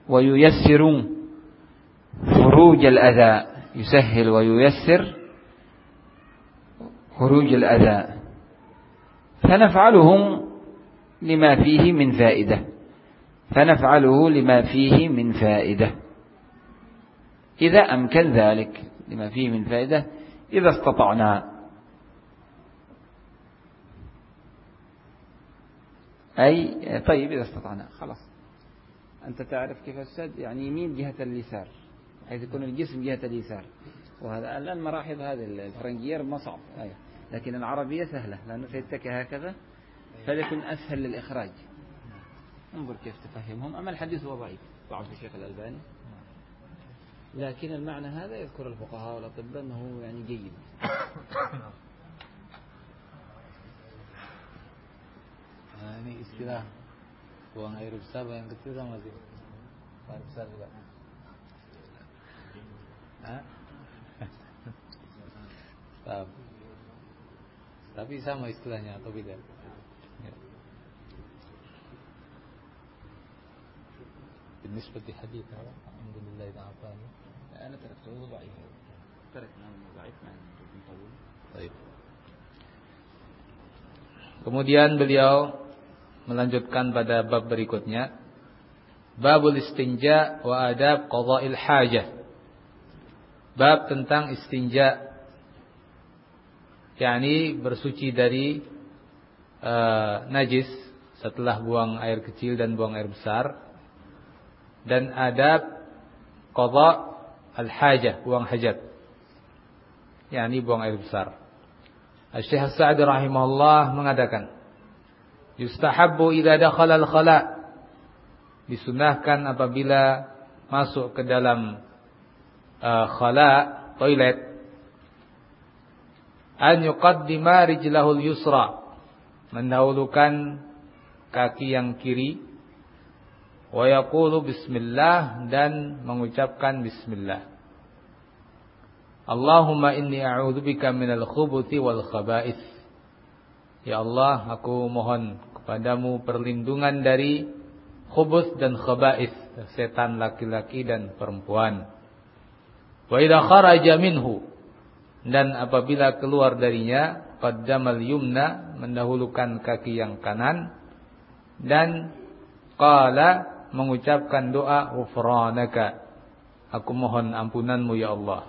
وييسرون خروج الأذى. يسهل وييسر خروج الأذى. فنفعله لما فيه من فائدة. فنفعله لما فيه من فائدة. إذا أمكن ذلك لما فيه من فائدة إذا استطعنا. أي طيب إذا استطعنا خلاص. أنت تعرف كيف السد يعني يمين جهة اليسار حيث يكون الجسم جهة اليسار. وهذا الآن مراحض هذه الفرنجية ما صعب. أيوة. لكن العربية سهلة لأنه سيتكي هكذا فليكن أسهل للإخراج. انظر كيف تفهمهم أما الحديث هو ضعيف ضعف الشيخ الألباني لكن المعنى هذا يذكر الفقهاء والأطباء أنه يعني جيد ini istilah buang air besar yang kecil sama sih? Air besar juga. Tapi sama istilahnya atau beda? بالنسبة لحديث الحمد لله إذا أعطاني أنا تركته ضعيف تركنا ضعيف مع طويل طيب Kemudian beliau melanjutkan pada bab berikutnya. Babul istinja wa adab qada'il hajah. Bab tentang istinja yakni bersuci dari uh, najis setelah buang air kecil dan buang air besar dan adab qada al-hajah buang hajat. Yakni buang air besar. Syekh Sa'di rahimahullah mengatakan yustahabbu idza dakhala al-khala. Disunahkan apabila masuk ke dalam uh, khala toilet an yuqaddima rijlahul yusra mendahulukan kaki yang kiri wa yaqulu bismillah dan mengucapkan bismillah Allahumma inni a'udzubika minal khubuthi wal khaba'ith. Ya Allah, aku mohon kepadamu perlindungan dari khubuth dan khaba'ith, setan laki-laki dan perempuan. Wa idza kharaja minhu dan apabila keluar darinya qaddamal yumna mendahulukan kaki yang kanan dan qala mengucapkan doa ghufranaka. Aku mohon ampunanmu ya Allah.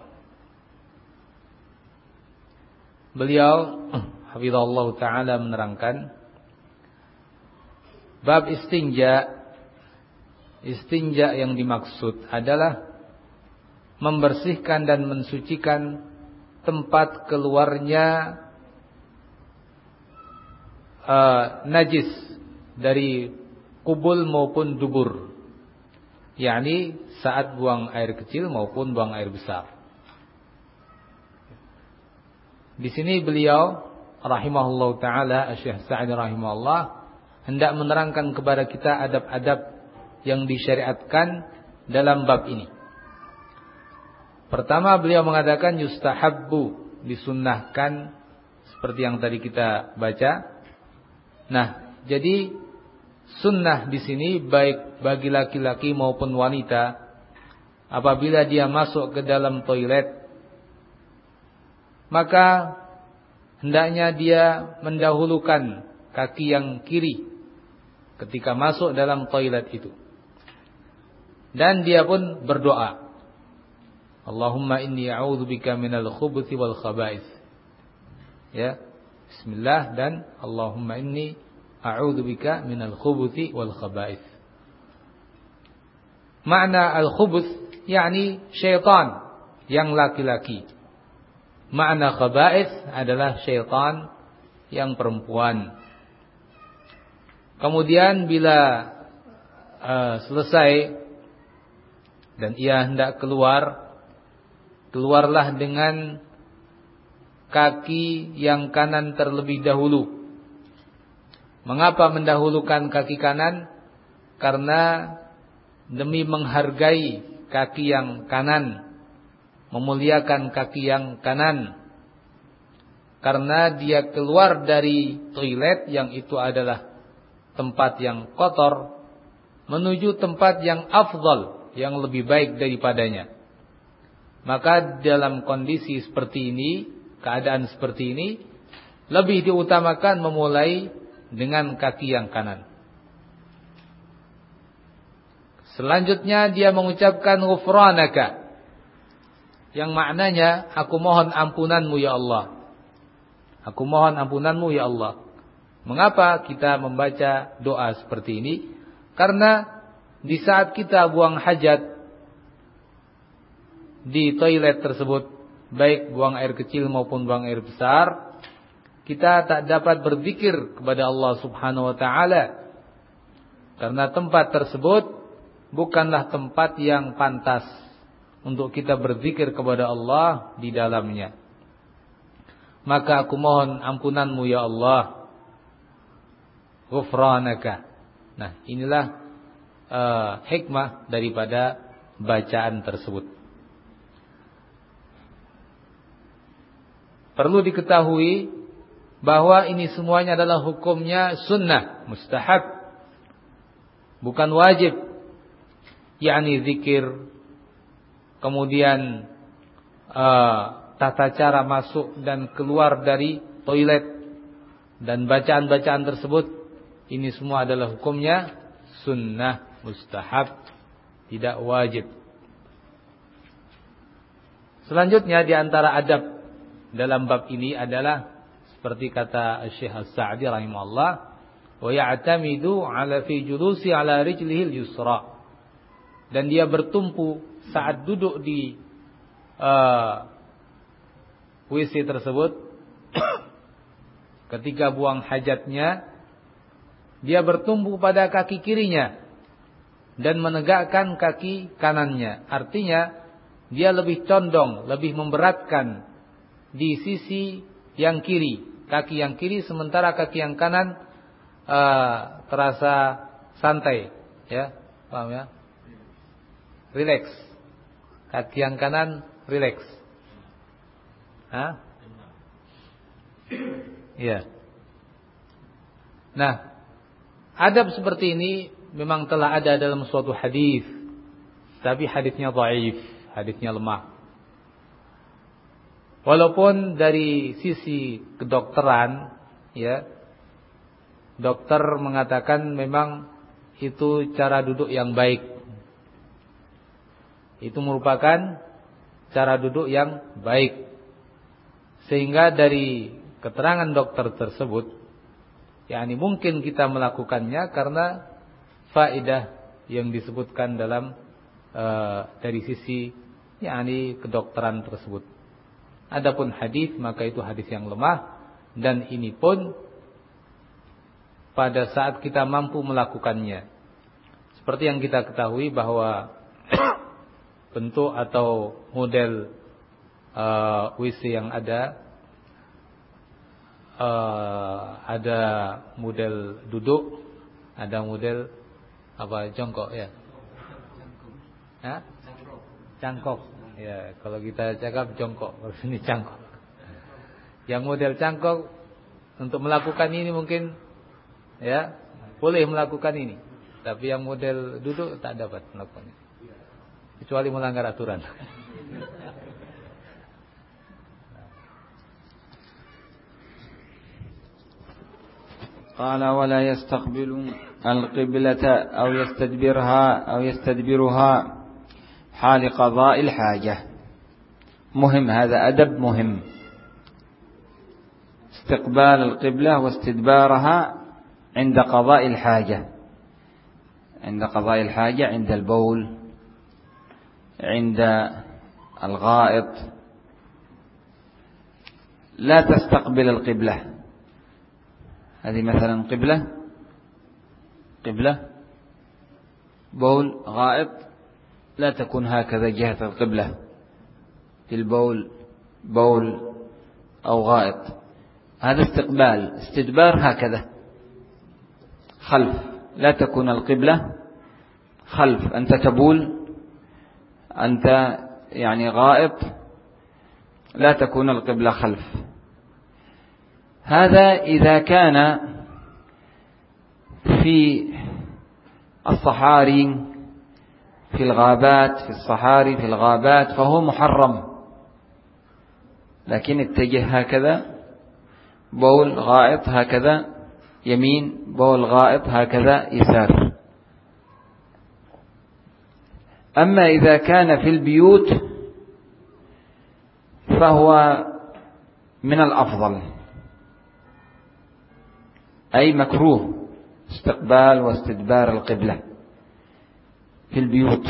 Beliau hafizallahu taala menerangkan bab istinja istinja yang dimaksud adalah membersihkan dan mensucikan tempat keluarnya uh, najis dari kubul maupun dubur yakni saat buang air kecil maupun buang air besar di sini beliau rahimahullah taala Syekh Sa'id rahimahullah hendak menerangkan kepada kita adab-adab yang disyariatkan dalam bab ini. Pertama beliau mengatakan yustahabbu disunnahkan seperti yang tadi kita baca. Nah, jadi sunnah di sini baik bagi laki-laki maupun wanita apabila dia masuk ke dalam toilet maka hendaknya dia mendahulukan kaki yang kiri ketika masuk dalam toilet itu. Dan dia pun berdoa. Allahumma inni a'udzubika minal khubuthi wal khaba'ith. Ya. Bismillah dan Allahumma inni a'udzubika minal khubuthi wal khaba'ith. Makna al-khubuth yakni syaitan yang laki-laki. Makna khaba'is adalah syaitan yang perempuan. Kemudian bila uh, selesai dan ia hendak keluar, keluarlah dengan kaki yang kanan terlebih dahulu. Mengapa mendahulukan kaki kanan? Karena demi menghargai kaki yang kanan. Memuliakan kaki yang kanan. Karena dia keluar dari toilet yang itu adalah tempat yang kotor menuju tempat yang afdal yang lebih baik daripadanya. Maka dalam kondisi seperti ini keadaan seperti ini lebih diutamakan memulai dengan kaki yang kanan selanjutnya dia mengucapkan ghufranaka yang maknanya aku mohon ampunanmu ya Allah. Aku mohon ampunanmu ya Allah. Mengapa kita membaca doa seperti ini? Karena di saat kita buang hajat di toilet tersebut, baik buang air kecil maupun buang air besar, kita tak dapat berzikir kepada Allah Subhanahu wa taala. Karena tempat tersebut bukanlah tempat yang pantas untuk kita berzikir kepada Allah di dalamnya. Maka aku mohon ampunanmu ya Allah. Ghufranaka. Nah, inilah uh, hikmah daripada bacaan tersebut. Perlu diketahui bahwa ini semuanya adalah hukumnya sunnah, mustahab. Bukan wajib. yakni zikir, kemudian uh, tata cara masuk dan keluar dari toilet dan bacaan-bacaan tersebut ini semua adalah hukumnya sunnah mustahab tidak wajib. Selanjutnya di antara adab dalam bab ini adalah seperti kata Syekh As-Sa'di rahimahullah, wa ya'tamidu 'ala fi julusi 'ala rijlihi al-yusra. Dan dia bertumpu saat duduk di uh, WC tersebut ketika buang hajatnya dia bertumpu pada kaki kirinya dan menegakkan kaki kanannya. Artinya dia lebih condong, lebih memberatkan di sisi yang kiri, kaki yang kiri sementara kaki yang kanan uh, terasa santai, ya, paham ya? Relax. Kaki yang kanan relax. Hah? Iya. Nah, adab seperti ini memang telah ada dalam suatu hadis, tapi hadisnya dhaif hadisnya lemah. Walaupun dari sisi kedokteran, ya, dokter mengatakan memang itu cara duduk yang baik. Itu merupakan cara duduk yang baik. Sehingga dari keterangan dokter tersebut, yakni mungkin kita melakukannya karena faedah yang disebutkan dalam uh, dari sisi yakni kedokteran tersebut. Adapun hadis maka itu hadis yang lemah dan ini pun pada saat kita mampu melakukannya. Seperti yang kita ketahui bahwa bentuk atau model uh, WC yang ada uh, ada model duduk, ada model apa jongkok ya. Hah? cangkok. Ya, kalau kita cakap jongkok, kalau sini cangkok. Yang model cangkok untuk melakukan ini mungkin ya boleh melakukan ini. Tapi yang model duduk tak dapat melakukannya. Kecuali melanggar aturan. قال ولا يستقبل القبلة أو يستدبرها أو يستدبرها حال قضاء الحاجة. مهم هذا أدب مهم. استقبال القبلة واستدبارها عند قضاء الحاجة. عند قضاء الحاجة عند البول عند الغائط. لا تستقبل القبلة. هذه مثلا قبلة قبلة بول غائط. لا تكون هكذا جهة القبلة في البول بول أو غائط. هذا استقبال استدبار هكذا. خلف لا تكون القبلة خلف. أنت تبول أنت يعني غائط لا تكون القبلة خلف. هذا إذا كان في الصحاري في الغابات في الصحاري في الغابات فهو محرم. لكن اتجه هكذا بول غائط هكذا يمين بول غائط هكذا يسار. أما إذا كان في البيوت فهو من الأفضل. أي مكروه استقبال واستدبار القبلة. في البيوت.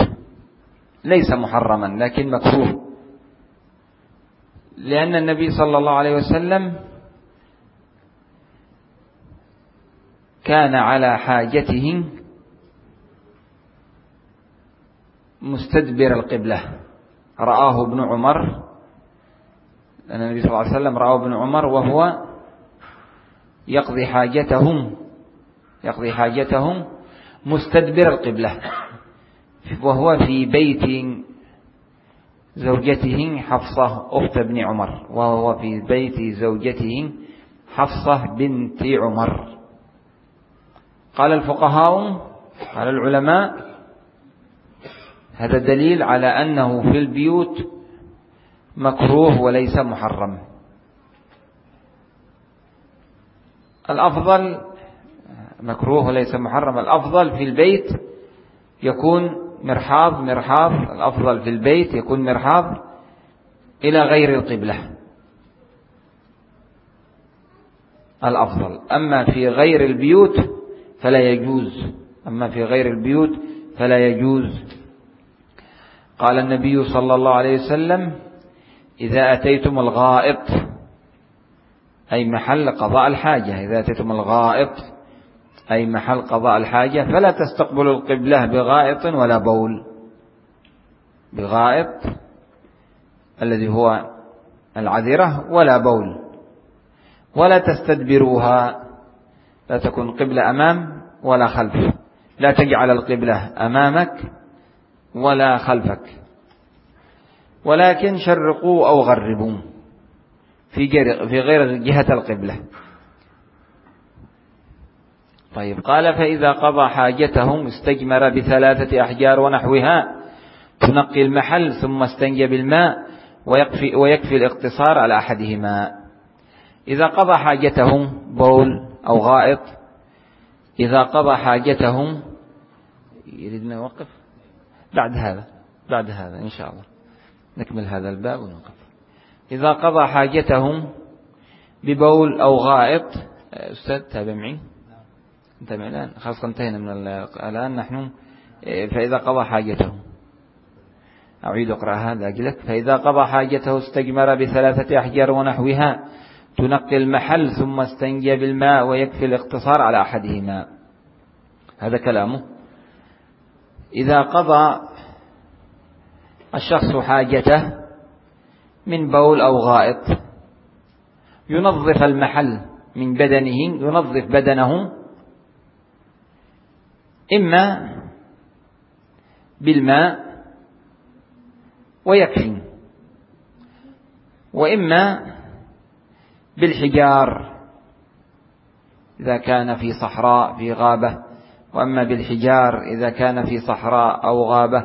ليس محرما لكن مكروه. لأن النبي صلى الله عليه وسلم كان على حاجته مستدبر القبلة. رآه ابن عمر لأن النبي صلى الله عليه وسلم رآه ابن عمر وهو يقضي حاجتهم يقضي حاجتهم مستدبر القبلة. وهو في بيت زوجته حفصة أخت ابن عمر. وهو في بيت زوجته حفصة بنت عمر. قال الفقهاء قال العلماء هذا دليل على أنه في البيوت مكروه وليس محرم. الأفضل مكروه وليس محرم. الأفضل في البيت يكون مرحاض مرحاض الأفضل في البيت يكون مرحاض إلى غير القبلة. الأفضل. أما في غير البيوت فلا يجوز. أما في غير البيوت فلا يجوز. قال النبي صلى الله عليه وسلم إذا أتيتم الغائط أي محل قضاء الحاجة. إذا أتيتم الغائط أي محل قضاء الحاجة فلا تستقبلوا القبلة بغائط ولا بول. بغائط الذي هو العذرة ولا بول. ولا تستدبروها. لا تكون قبلة أمام ولا خلف. لا تجعل القبلة أمامك ولا خلفك. ولكن شرقوا أو غربوا في غير جهة القبلة. طيب قال فإذا قضى حاجتهم استجمر بثلاثة أحجار ونحوها تنقي المحل ثم استنجى بالماء ويكفي, ويكفي الاقتصار على أحدهما. إذا قضى حاجتهم بول أو غائط إذا قضى حاجتهم يريدنا نوقف بعد هذا بعد هذا إن شاء الله. نكمل هذا الباب ونوقف إذا قضى حاجتهم ببول أو غائط أستاذ تابع معي؟ انتبه الآن خلاص انتهينا من الآن. نحن فإذا قضى حاجته. أعيد أقرأ هذا أجلك. فإذا قضى حاجته استجمر بثلاثة أحجار ونحوها. تنقي المحل ثم استنجى بالماء ويكفي الاقتصار على أحدهما. هذا كلامه. إذا قضى الشخص حاجته من بول أو غائط ينظف المحل من بدنه ينظف بدنه إما بالماء ويكفي وإما بالحجار إذا كان في صحراء في غابة وأما بالحجار إذا كان في صحراء أو غابة.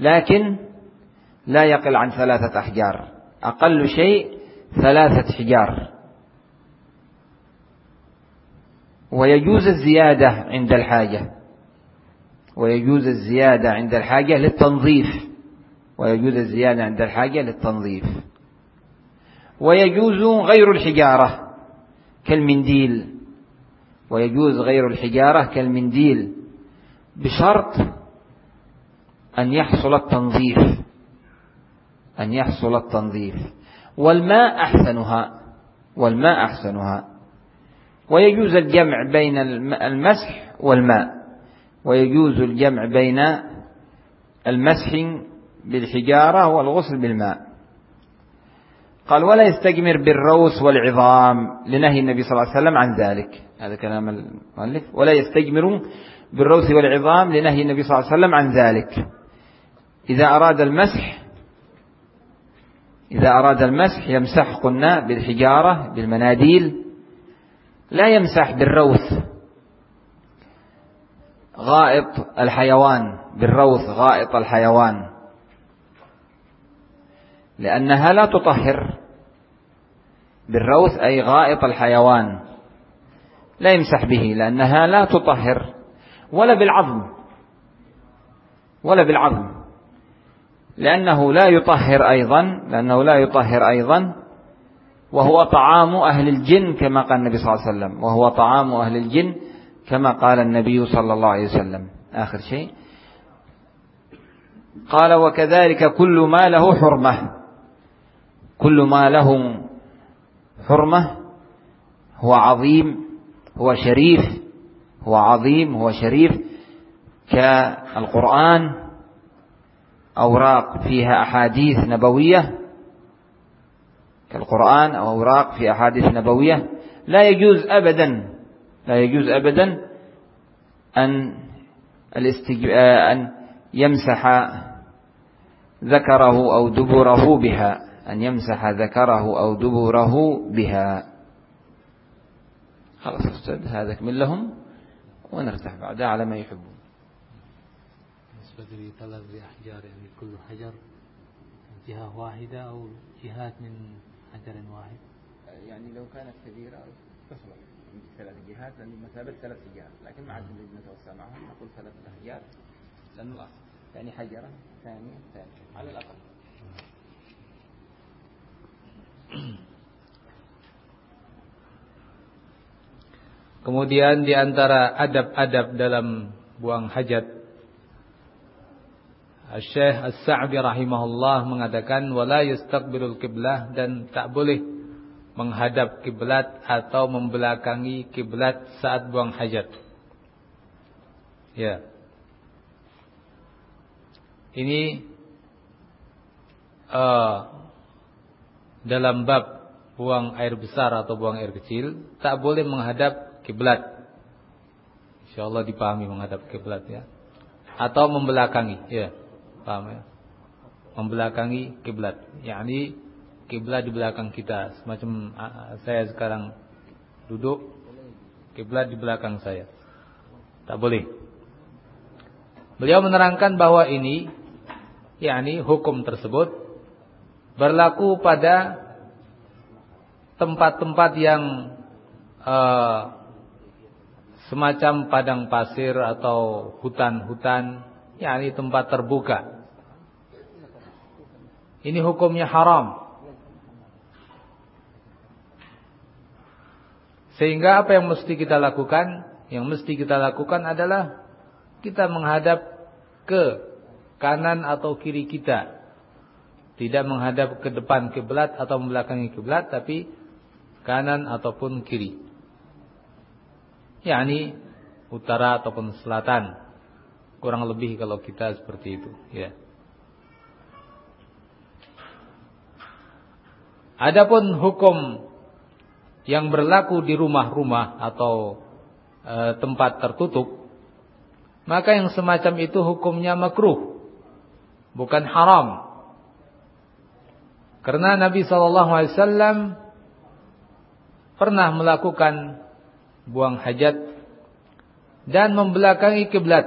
لكن لا يقل عن ثلاثة أحجار أقل شيء ثلاثة حجار. ويجوز الزيادة عند الحاجة. ويجوز الزيادة عند الحاجة للتنظيف. ويجوز الزيادة عند الحاجة للتنظيف. ويجوز غير الحجارة كالمنديل. ويجوز غير الحجارة كالمنديل. بشرط أن يحصل التنظيف. أن يحصل التنظيف. والماء أحسنها. والماء أحسنها. ويجوز الجمع بين المسح والماء. ويجوز الجمع بين المسح بالحجارة والغسل بالماء. قال ولا يستجمر بالروس والعظام لنهي النبي صلى الله عليه وسلم عن ذلك. هذا كلام المؤلف. ولا يستجمر بالروس والعظام لنهي النبي صلى الله عليه وسلم عن ذلك. إذا أراد المسح إذا أراد المسح يمسح قلنا بالحجارة بالمناديل. لا يمسح بالروث غائط الحيوان بالروث غائط الحيوان. لأنها لا تطهر. بالروث أي غائط الحيوان. لا يمسح به لأنها لا تطهر. ولا بالعظم. ولا بالعظم. لأنه لا يطهر أيضا لأنه لا يطهر أيضا. وهو طعام أهل الجن كما قال النبي صلى الله عليه وسلم. وهو طعام أهل الجن كما قال النبي صلى الله عليه وسلم. آخر شيء. قال وكذلك كل ما له حرمة. كل ما له حرمة هو عظيم هو شريف هو عظيم هو شريف كالقرآن أوراق فيها أحاديث نبوية. كالقرآن أو أوراق في أحاديث نبوية. لا يجوز أبدا لا يجوز أبدا أن أن يمسح ذكره أو دبره بها. أن يمسح ذكره أو دبره بها. خلاص أستاذ هذا من لهم ونرتاح بعدها على ما يحبون. بالنسبة لثلاث أحجار يعني كل حجر جهة واحدة أو جهات من حجر واحد؟ يعني لو كانت كبيرة تصلح ثلاث جهات لأن مثابة ثلاث جهات لكن مع التدريج نتوسع معهم نقول ثلاث أحجار لأنه الأصل يعني حجرة ثانية ثالثة على الأقل Kemudian di antara adab-adab dalam buang hajat Syekh As-Sa'di rahimahullah mengatakan wala yastaqbilul kiblah dan tak boleh menghadap kiblat atau membelakangi kiblat saat buang hajat. Ya. Ini uh, dalam bab buang air besar atau buang air kecil tak boleh menghadap kiblat. Insyaallah dipahami menghadap kiblat ya. Atau membelakangi, ya. Paham ya? Membelakangi kiblat. yakni kiblat di belakang kita. Semacam saya sekarang duduk, kiblat di belakang saya. Tak boleh. Beliau menerangkan bahwa ini yakni hukum tersebut berlaku pada tempat-tempat yang uh, semacam padang pasir atau hutan-hutan, yakni tempat terbuka. Ini hukumnya haram. Sehingga apa yang mesti kita lakukan? Yang mesti kita lakukan adalah kita menghadap ke kanan atau kiri kita. Tidak menghadap ke depan kiblat atau membelakangi kiblat, tapi kanan ataupun kiri. yakni utara ataupun selatan. Kurang lebih kalau kita seperti itu, ya. Adapun hukum yang berlaku di rumah-rumah atau e, tempat tertutup, maka yang semacam itu hukumnya makruh, bukan haram. Karena Nabi saw pernah melakukan buang hajat dan membelakangi kiblat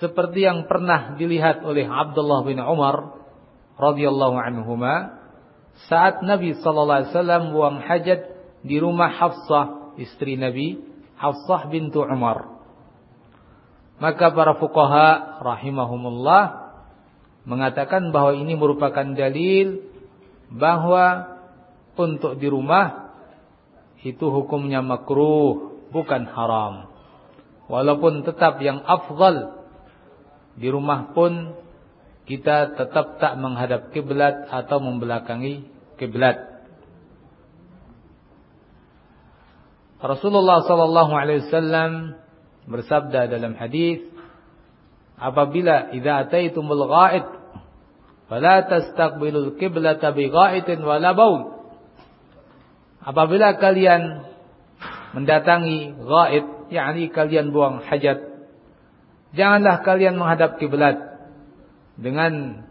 seperti yang pernah dilihat oleh Abdullah bin Umar radhiyallahu anhuma saat Nabi sallallahu alaihi wasallam buang hajat di rumah Hafsah istri Nabi Hafsah bintu Umar. Maka para fuqaha rahimahumullah mengatakan bahwa ini merupakan dalil bahwa untuk di rumah itu hukumnya makruh bukan haram. Walaupun tetap yang afdal di rumah pun kita tetap tak menghadap kiblat atau membelakangi kiblat. Rasulullah sallallahu alaihi wasallam bersabda dalam hadis, apabila idza ataitumul ghaid fala tastaqbilul qiblata bi ghaitin wala baul. Apabila kalian mendatangi ghaid, yakni kalian buang hajat, janganlah kalian menghadap kiblat dengan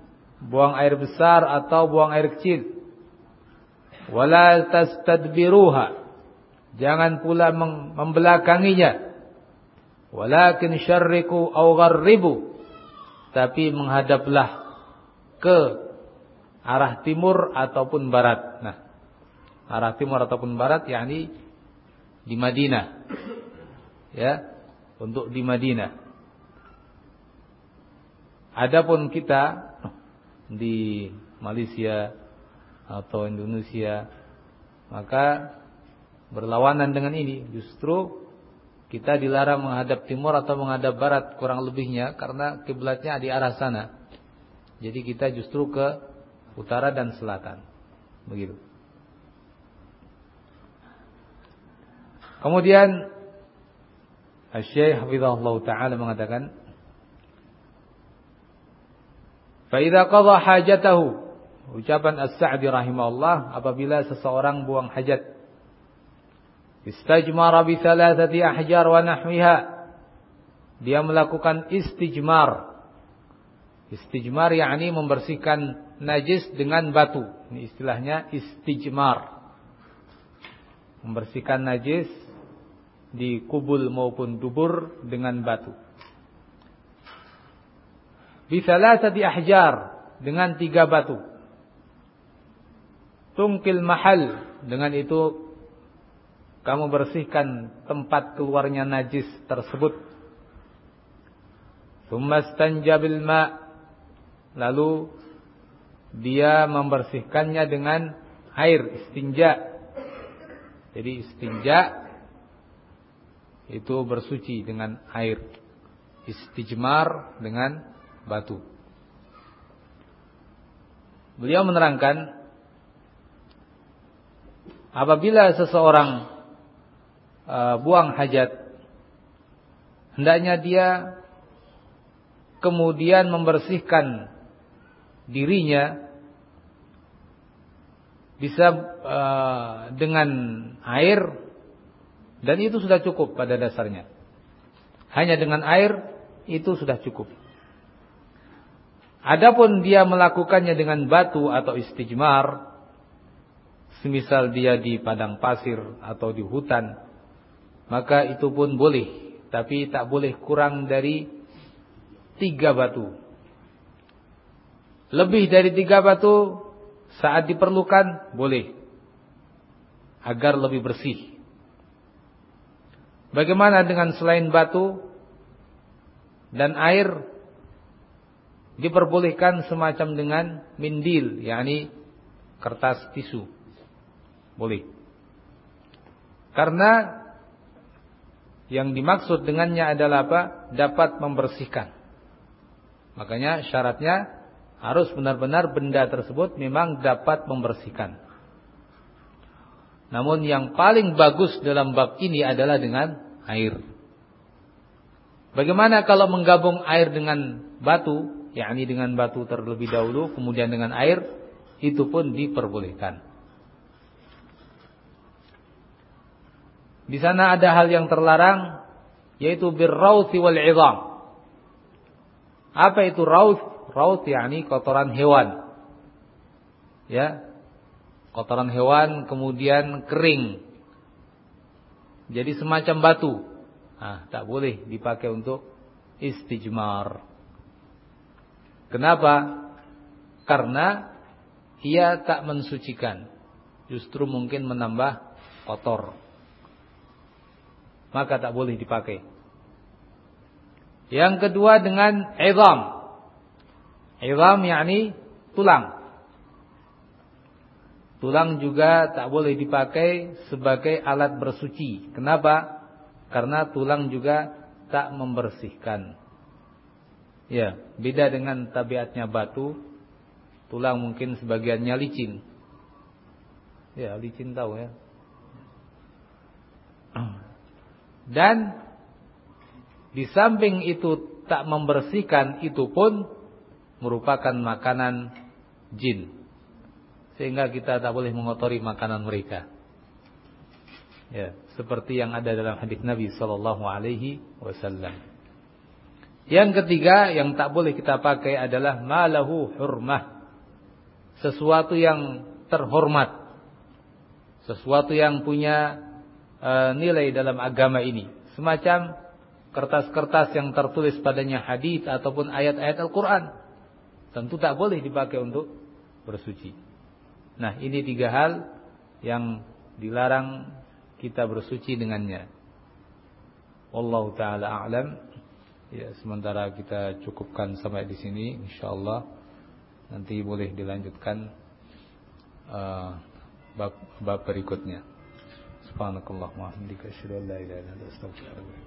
buang air besar atau buang air kecil. Wala tastadbiruha. Jangan pula membelakanginya. Walakin syarriku aw gharribu. Tapi menghadaplah ke arah timur ataupun barat. Nah, arah timur ataupun barat yakni di Madinah. Ya, untuk di Madinah. Adapun kita di Malaysia atau Indonesia maka berlawanan dengan ini justru kita dilarang menghadap timur atau menghadap barat kurang lebihnya karena kiblatnya di arah sana. Jadi kita justru ke utara dan selatan. Begitu. Kemudian Syekh Hafizahullah Ta'ala mengatakan Fa'idha qadha hajatahu. Ucapan As-Sa'di rahimahullah. Apabila seseorang buang hajat. Istajmara bi thalathati ahjar wa nahwiha. Dia melakukan istijmar. Istijmar yakni membersihkan najis dengan batu. Ini istilahnya istijmar. Membersihkan najis di kubul maupun dubur dengan batu. Bisalasati ahjar dengan tiga batu. Tungkil mahal dengan itu kamu bersihkan tempat keluarnya najis tersebut. Thumma bil ma' lalu dia membersihkannya dengan air istinja. Jadi istinja itu bersuci dengan air. Istijmar dengan batu. Beliau menerangkan apabila seseorang uh, buang hajat hendaknya dia kemudian membersihkan dirinya bisa uh, dengan air dan itu sudah cukup pada dasarnya. Hanya dengan air itu sudah cukup. Adapun dia melakukannya dengan batu atau istijmar, semisal dia di padang pasir atau di hutan, maka itu pun boleh, tapi tak boleh kurang dari tiga batu. Lebih dari tiga batu saat diperlukan boleh, agar lebih bersih. Bagaimana dengan selain batu dan air diperbolehkan semacam dengan mindil, yakni kertas tisu. Boleh. Karena yang dimaksud dengannya adalah apa? Dapat membersihkan. Makanya syaratnya harus benar-benar benda tersebut memang dapat membersihkan. Namun yang paling bagus dalam bab ini adalah dengan air. Bagaimana kalau menggabung air dengan batu, yakni dengan batu terlebih dahulu, kemudian dengan air, itu pun diperbolehkan. Di sana ada hal yang terlarang, yaitu birrauthi wal izam. Apa itu rauth? Rauth yakni kotoran hewan. Ya, kotoran hewan kemudian kering. Jadi semacam batu. Nah, tak boleh dipakai untuk istijmar. Kenapa? Karena ia tak mensucikan. Justru mungkin menambah kotor. Maka tak boleh dipakai. Yang kedua dengan izam. Izam yakni tulang. Tulang juga tak boleh dipakai sebagai alat bersuci. Kenapa? Karena tulang juga tak membersihkan. Ya, beda dengan tabiatnya batu. Tulang mungkin sebagiannya licin. Ya, licin tahu ya. Dan di samping itu tak membersihkan itu pun merupakan makanan jin sehingga kita tak boleh mengotori makanan mereka. Ya, seperti yang ada dalam hadis Nabi sallallahu alaihi wasallam. Yang ketiga yang tak boleh kita pakai adalah malahu hurmah. Sesuatu yang terhormat. Sesuatu yang punya uh, nilai dalam agama ini. Semacam kertas-kertas yang tertulis padanya hadis ataupun ayat-ayat Al-Qur'an. Tentu tak boleh dipakai untuk bersuci. Nah, ini tiga hal yang dilarang kita bersuci dengannya. Wallahu taala a'lam. Ya, sementara kita cukupkan sampai di sini insyaallah. Nanti boleh dilanjutkan uh, bab bab berikutnya. Subhanakallahumma wa bihamdika asyhadu an la ilaha illa anta astaghfiruka wa atubu